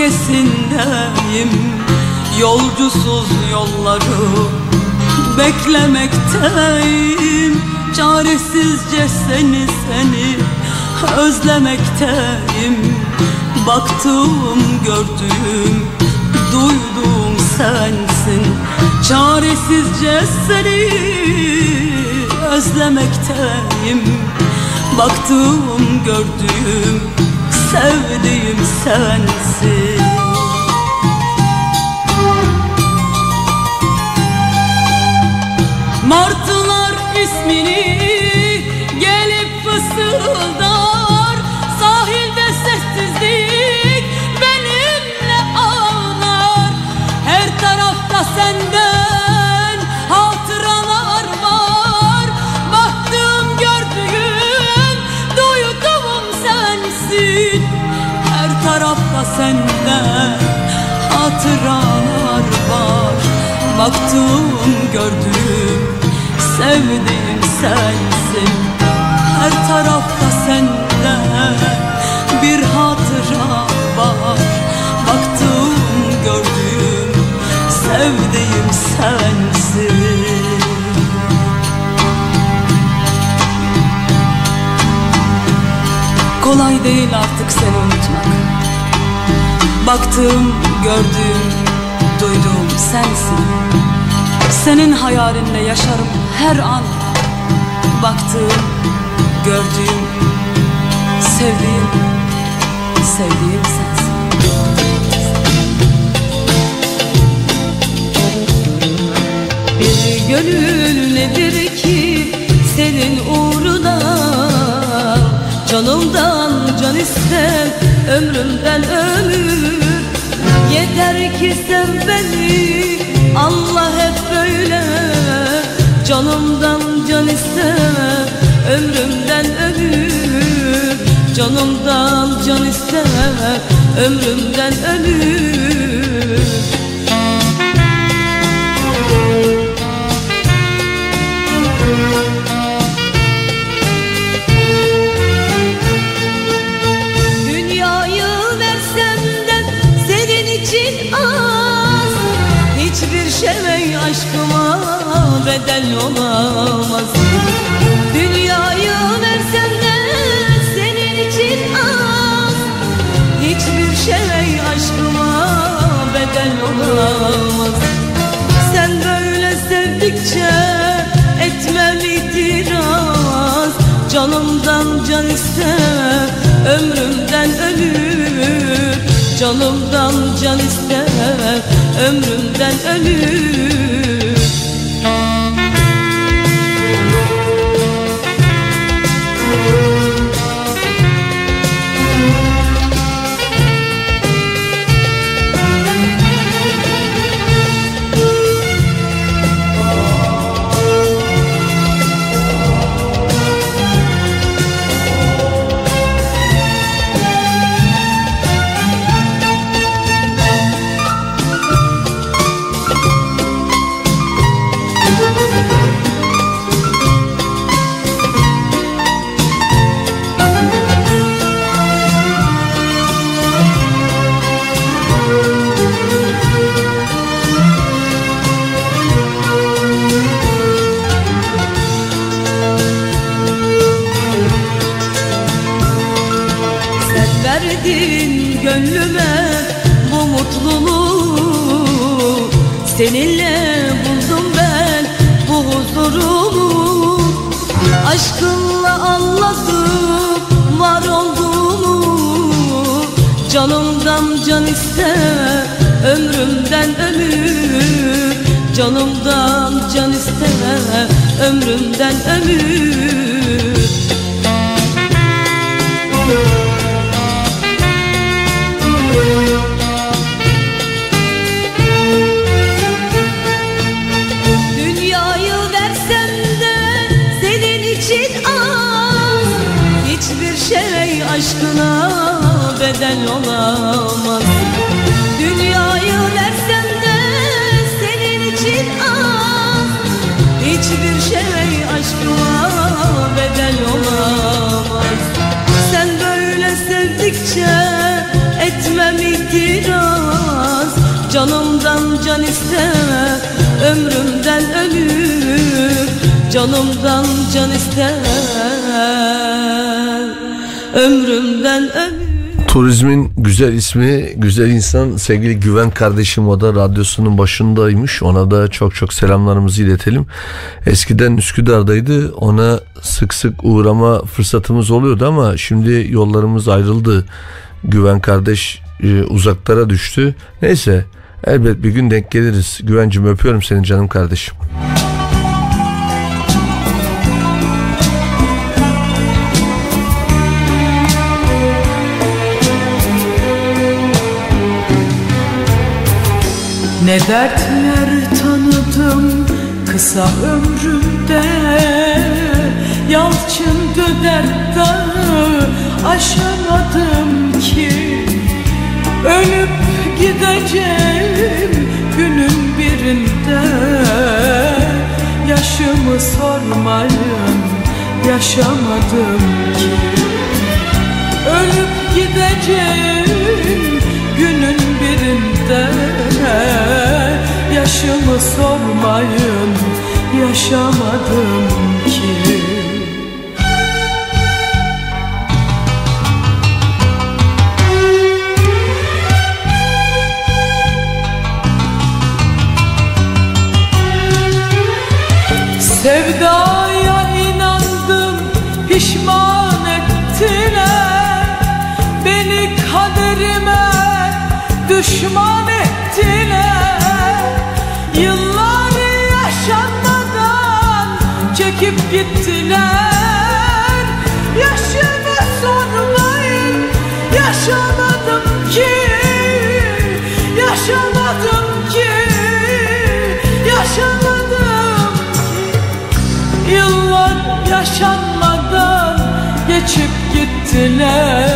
[SPEAKER 11] ülkesindeyim Yolcusuz yolları beklemekteyim. Çaresizce seni seni özlemekteyim. Baktığım gördüğüm duyduğum sensin. Çaresizce seni özlemekteyim. Baktığım gördüğüm sevdiğim sensin. Martılar ismini senden hatıralar var. Baktığım gördüğüm sevdiğim sensin. Her tarafta senden bir hatıra var. Baktığım gördüğüm sevdiğim sensin. Kolay değil artık seni unutmak Baktığım, gördüğüm, duyduğum sensin. Senin hayalinle yaşarım her an. Baktığım, gördüğüm, sevdiğim, sevdiğim sensin.
[SPEAKER 10] Bir gönül nedir ki senin uğruna Canımdan can istem ömrümden ömür. Yeter ki sen beni Allah hep böyle. Canımdan can istem ömrümden ömür. Canımdan can istem ömrümden ömür
[SPEAKER 1] güzel ismi, güzel insan sevgili Güven kardeşim o da radyosunun başındaymış. Ona da çok çok selamlarımızı iletelim. Eskiden Üsküdar'daydı. Ona sık sık uğrama fırsatımız oluyordu ama şimdi yollarımız ayrıldı. Güven kardeş e, uzaklara düştü. Neyse elbet bir gün denk geliriz. Güvencim öpüyorum seni canım kardeşim.
[SPEAKER 10] Ne dertler tanıdım kısa ömrümde. Yalçındı dert dağı aşamadım ki. Ölüp gideceğim günün birinde. Yaşımı sormayın yaşamadım ki. Ölüp gideceğim Yaşımı sormayın yaşamadım ki. Sevdaya inandım pişman ettiler. Beni kaderime düşman gittiler. Yaşımı sormayın yaşamadım ki. Yaşamadım ki Yaşamadım ki. Yıllar yaşanmadan geçip gittiler.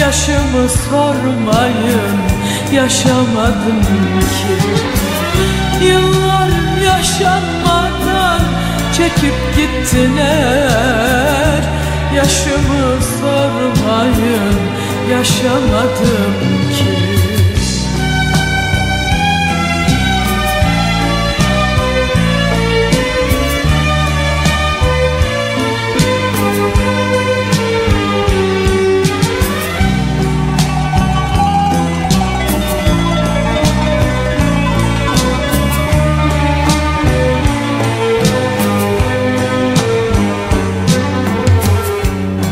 [SPEAKER 10] Yaşımı sormayın yaşamadım ki. Yıllar yaşanmadan çekip gittiler. Yaşımı sormayın yaşamadım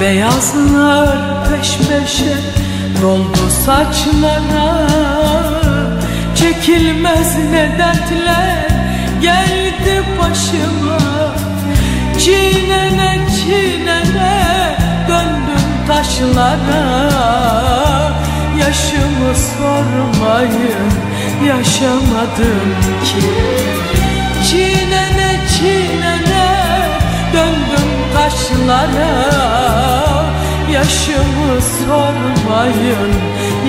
[SPEAKER 10] Beyazlar peş peşe doldu saçlara. Çekilmez ne dertler geldi başıma. Çiğnene çiğnene döndüm taşlara. Yaşımı sormayın yaşamadım ki taşlara Yaşımı sormayın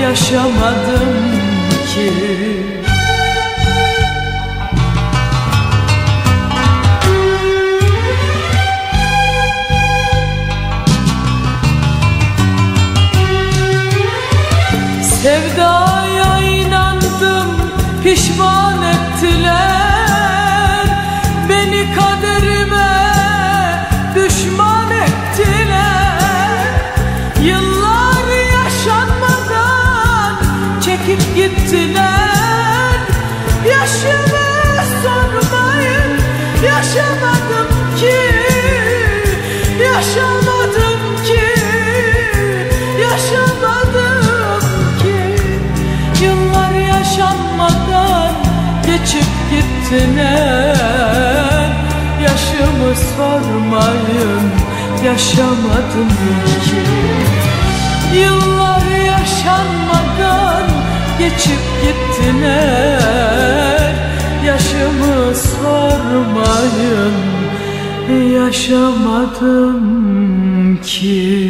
[SPEAKER 10] yaşamadım ki Gittiler Yaşımı sormayın yaşamadım ki Yıllar yaşanmadan geçip
[SPEAKER 12] gittiler Yaşımı sormayın yaşamadım ki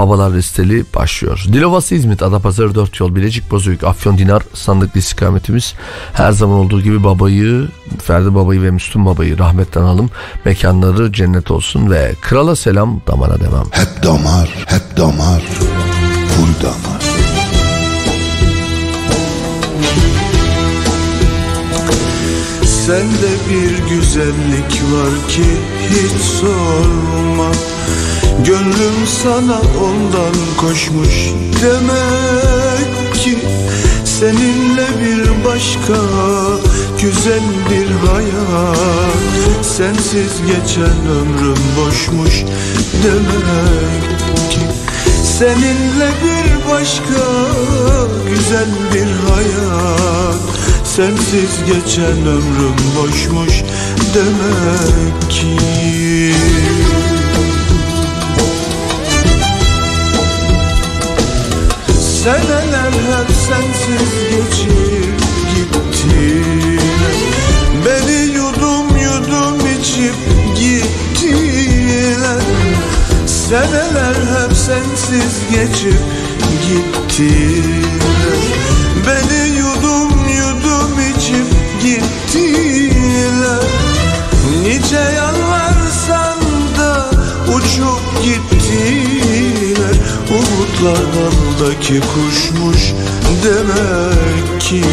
[SPEAKER 1] Babalar listeli başlıyor. Dilovası İzmit, Adapazarı 4 yol, Bilecik Bozüyük, Afyon Dinar sandıklı istikametimiz. Her zaman olduğu gibi babayı, Ferdi babayı ve Müslüm babayı rahmetten alım. Mekanları cennet olsun ve krala selam damara devam.
[SPEAKER 3] Hep damar, hep damar, full damar.
[SPEAKER 2] Sende bir güzellik var ki hiç sorma. Gönlüm sana ondan koşmuş demek ki Seninle bir başka güzel bir hayat. Sensiz geçen ömrüm boşmuş demek ki Seninle bir başka güzel bir hayat Sensiz geçen ömrüm boşmuş demek ki. Seneler hep sensiz geçip gittiler Beni yudum yudum içip gittiler. Seneler hep sensiz geçip gittiler Beni Nice yalvarsan da uçup gittiler Umutlar daldaki kuşmuş demek ki.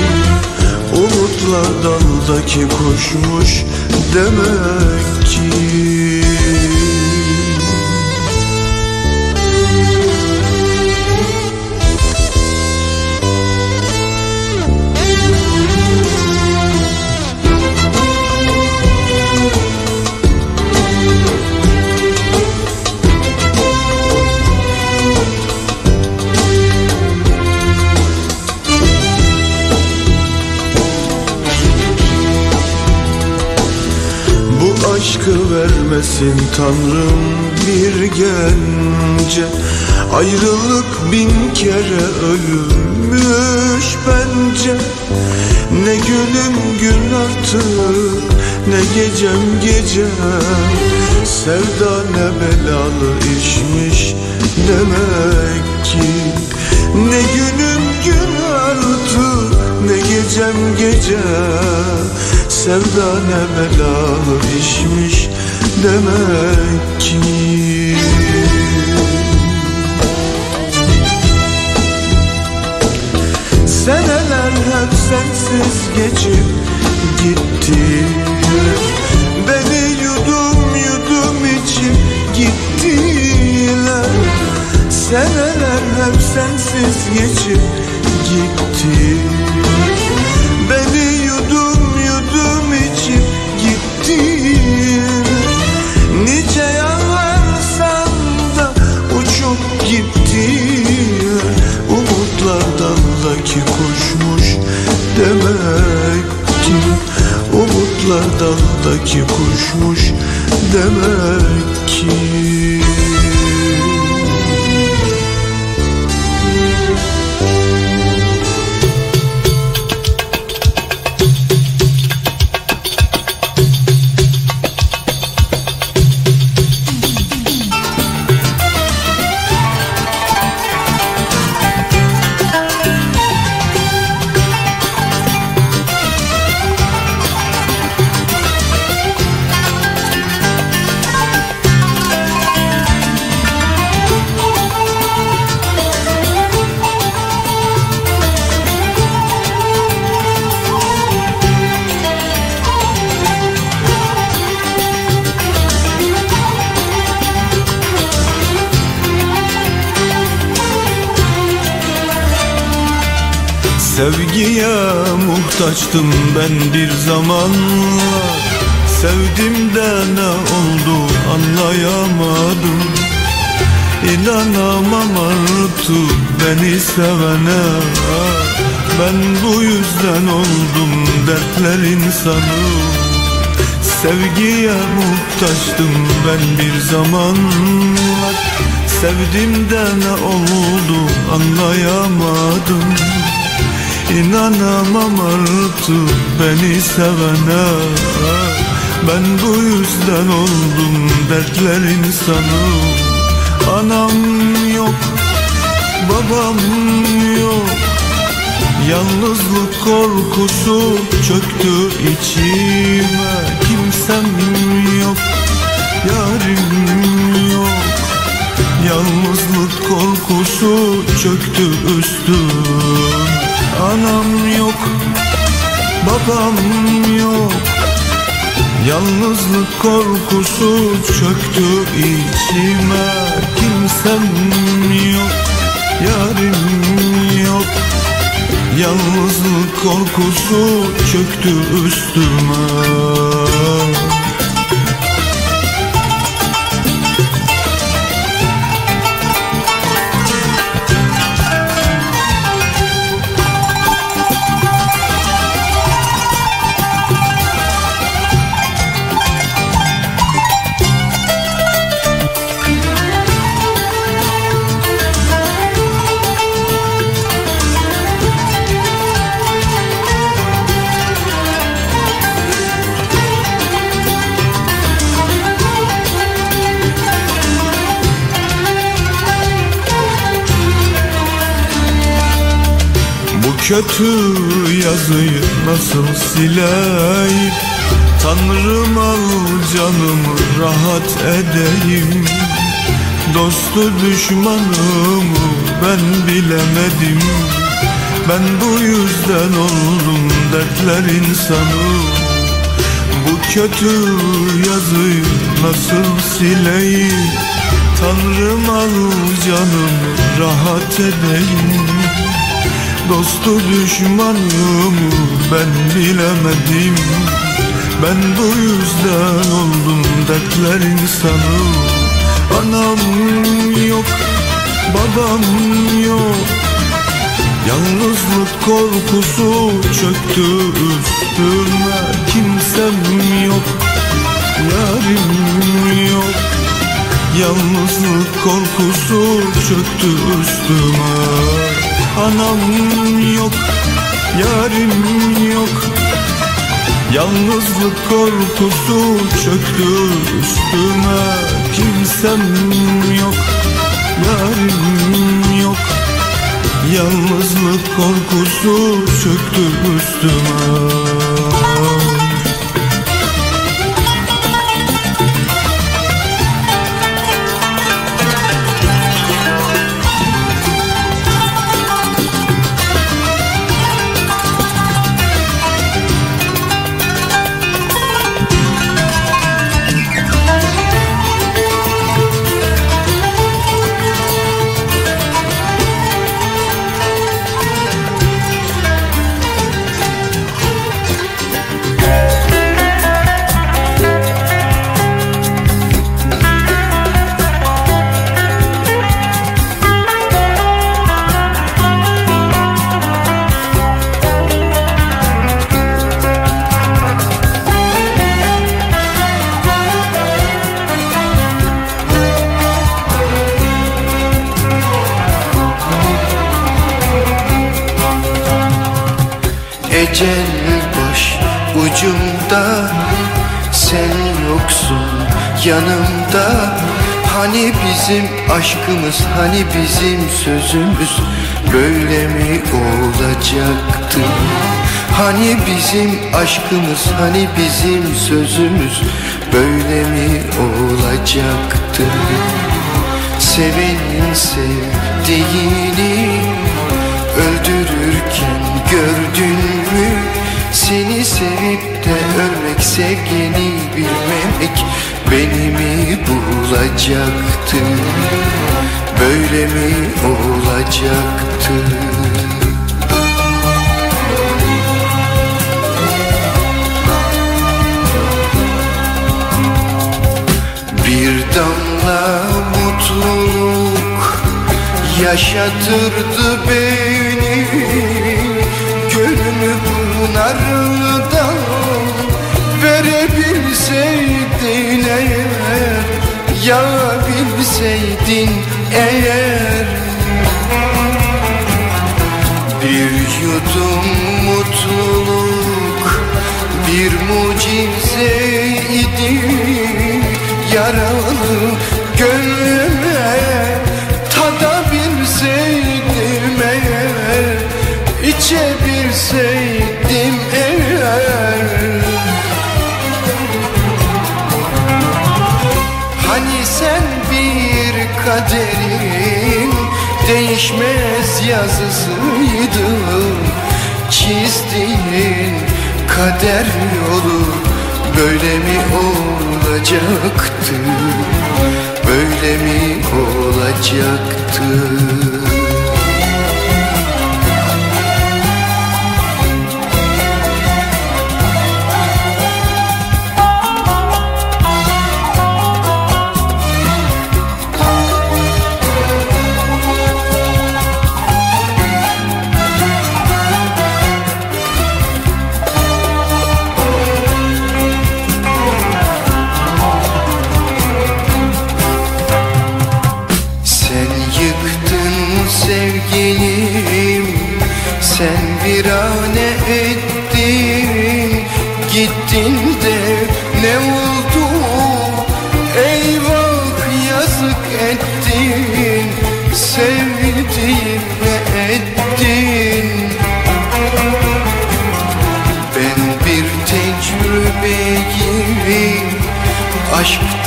[SPEAKER 2] Umutlar daldaki kuşmuş demek ki vermesin Tanrım bir gence. Ayrılık bin kere ölmüş bence. Ne günüm gün artık ne gecem gece. Sevda ne belalı işmiş demek ki. Ne günüm gün artık ne gecem gece. Sevda ne belalı işmiş demek ki. Seneler hep sensiz geçip gitti. Beni yudum yudum içip gittiler. Seneler hep sensiz geçip gitti gittiler Umutlar daldaki kuşmuş demek ki. Umutlar daldaki kuşmuş demek ki Sevgiye muhtaçtım ben bir zamanlar Sevdim de ne oldu anlayamadım. İnanamam artık beni sevene. Ben bu yüzden oldum dertler insanı. Sevgiye muhtaçtım ben bir zamanlar Sevdim de ne oldu anlayamadım İnanamam artık beni sevene. Ben bu yüzden oldum dertler insanı. Anam yok, babam yok. Yalnızlık korkusu çöktü içime. Kimsem yok, yarim yok. Yalnızlık korkusu çöktü üstüme Anam yok, babam yok. Yalnızlık korkusu çöktü içime. Kimsem yok, yarim yok. Yalnızlık korkusu çöktü üstüme kötü yazıyı nasıl sileyim? Tanrım al canımı rahat edeyim. Dostu düşmanımı ben bilemedim. Ben bu yüzden oldum dertler insanı. Bu kötü yazıyı nasıl sileyim? Tanrım al canımı rahat edeyim Dostu düşmanımı ben bilemedim. Ben bu yüzden oldum dertler insanı. Anam yok, babam yok. Yalnızlık korkusu çöktü üstüme. Kimsem yok, yarim yok. Yalnızlık korkusu çöktü üstüme Anam yok, yarim yok. Yalnızlık korkusu çöktü üstüme Kimsem yok, yarim yok. Yalnızlık korkusu çöktü üstüme
[SPEAKER 9] aşkımız Hani bizim sözümüz Böyle mi olacaktı? Hani bizim aşkımız Hani bizim sözümüz Böyle mi olacaktı? Sevenin sevdiğini Öldürürken gördün mü? Seni sevip de ölmek Sevgini bilmemek Beni mi bulacaktı? Böyle mi olacaktı? Bir damla mutluluk yaşatırdı beni. Gönlümü pınardan Ya bilseydin eğer. Bir yudum mutluluk bir mucizeydi Yaralı gönlüme tadabilseydim eğer. İçebilseydim kaderin değişmez yazısıydın Çizdiğin kader yolu böyle mi olacaktı? Böyle mi olacaktı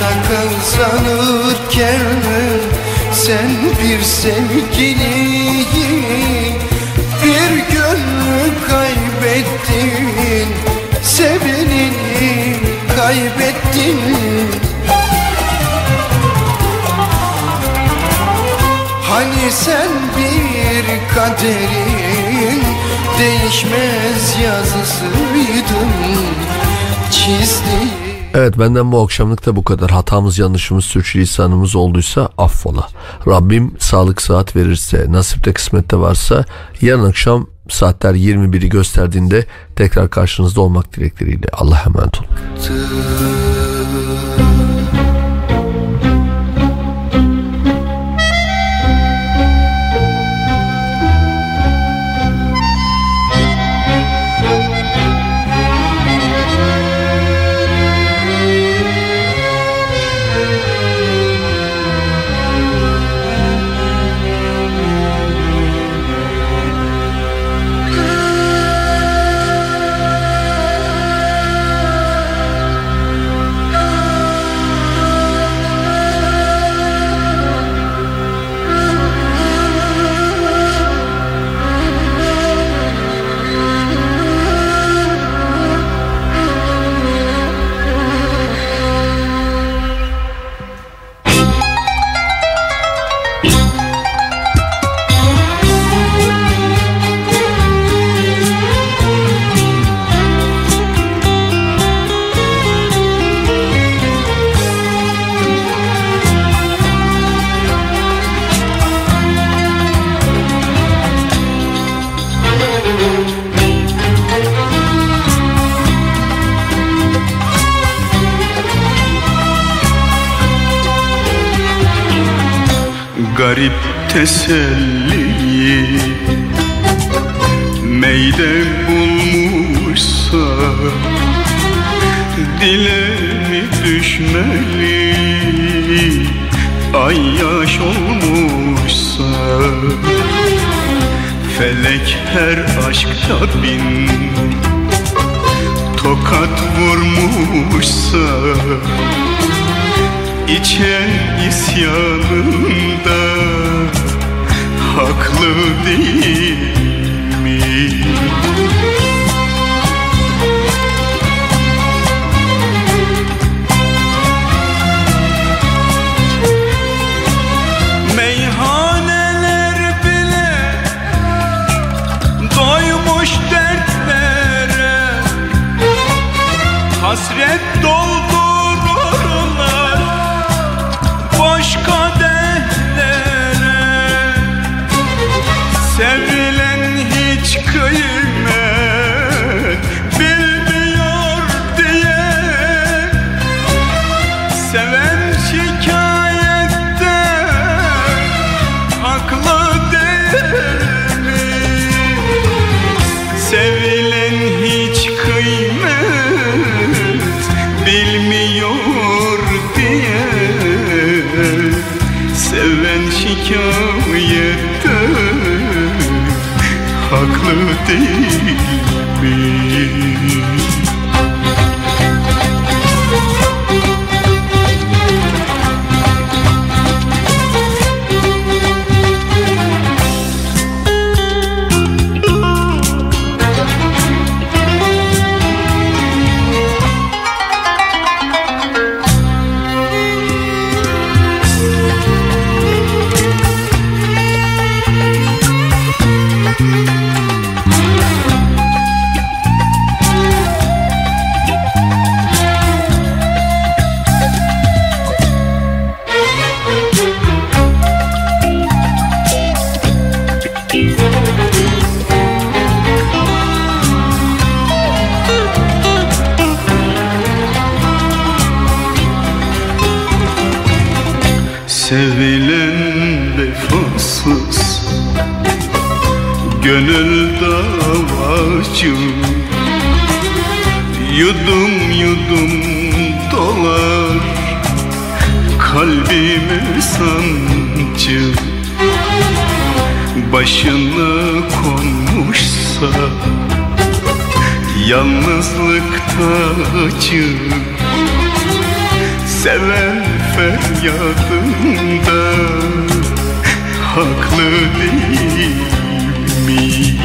[SPEAKER 9] Aşkta kazanırken sen bir sevgiliyi Bir gönlü kaybettin Sevenini kaybettin. Hani sen bir kaderin değişmez yazısıydın Çizdiğin
[SPEAKER 1] Evet benden bu akşamlık da bu kadar. Hatamız yanlışımız sürçülisanımız olduysa affola. Rabbim sağlık saat verirse nasipte kısmette varsa yarın akşam saatler 21'i gösterdiğinde tekrar karşınızda olmak dilekleriyle. Allah'a emanet olun.
[SPEAKER 6] Garip teselliyi Meyde bulmuşsa Dile mi düşmeli? Ay yaş olmuşsa Felek her aşkta bin. Tokat vurmuşsa içen isyanında haklı değil mi? Haklı Acı Seven feryadında Haklı değil mi?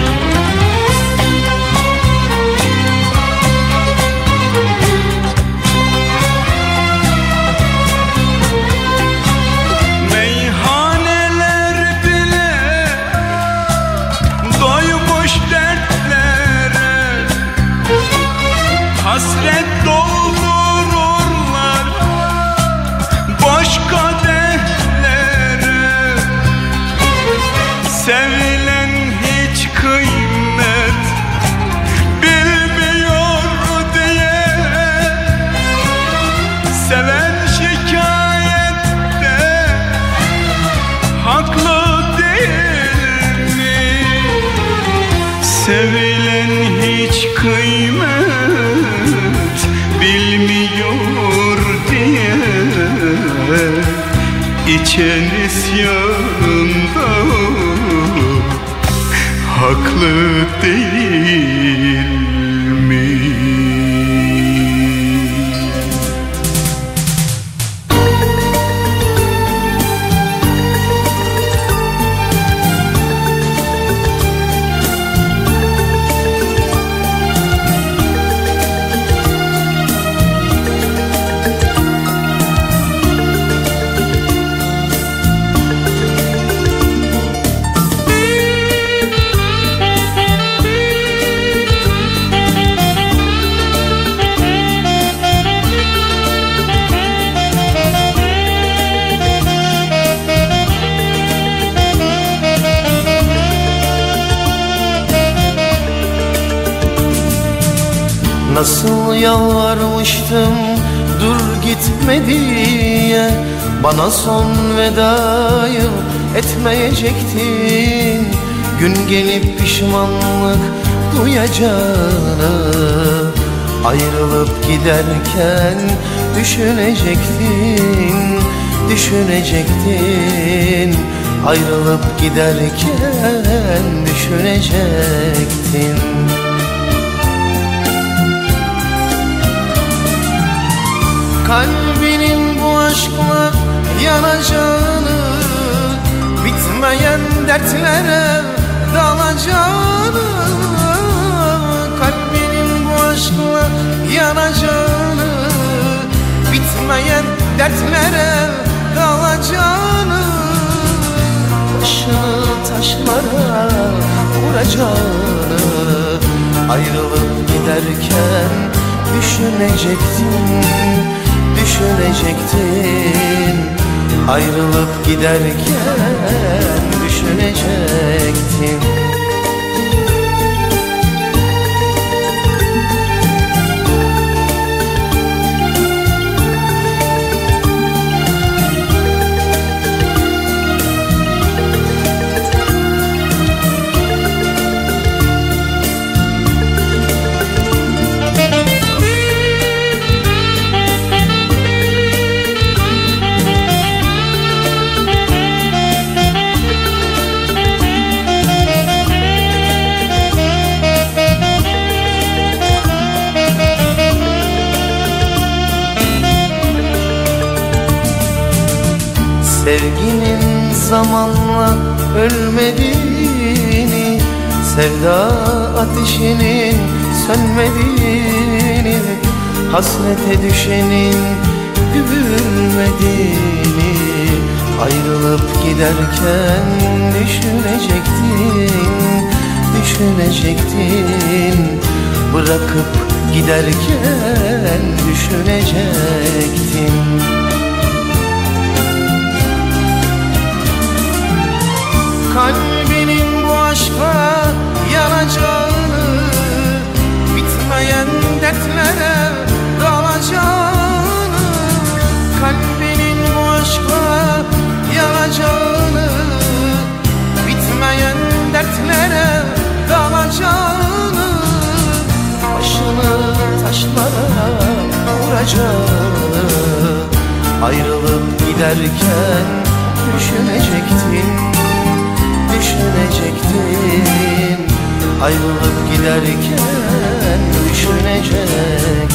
[SPEAKER 6] İçen isyanda haklı değil
[SPEAKER 9] yalvarmıştım dur gitme diye. Bana son vedayı etmeyecektin. Gün gelip pişmanlık duyacağını Ayrılıp giderken düşünecektin Düşünecektin. Ayrılıp giderken düşünecektin Kalbinin bu aşkla yanacağını Bitmeyen dertlere dalacağını Kalbinin bu aşkla yanacağını Bitmeyen dertlere dalacağını Başını taşlara vuracağını Ayrılıp giderken düşünecektin Düşünecektin. Ayrılıp giderken düşünecektin Sevginin zamanla ölmediğini Sevda ateşinin sönmediğini Hasrete düşenin gülmediğini Ayrılıp giderken düşünecektin Düşünecektin. Bırakıp giderken düşünecektin dertlere dalacağını Başını taşlara vuracağını Ayrılıp giderken düşünecektin düşünecektin. Ayrılıp giderken düşünecektin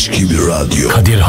[SPEAKER 3] İlaç gibi radyo. Kadirhan.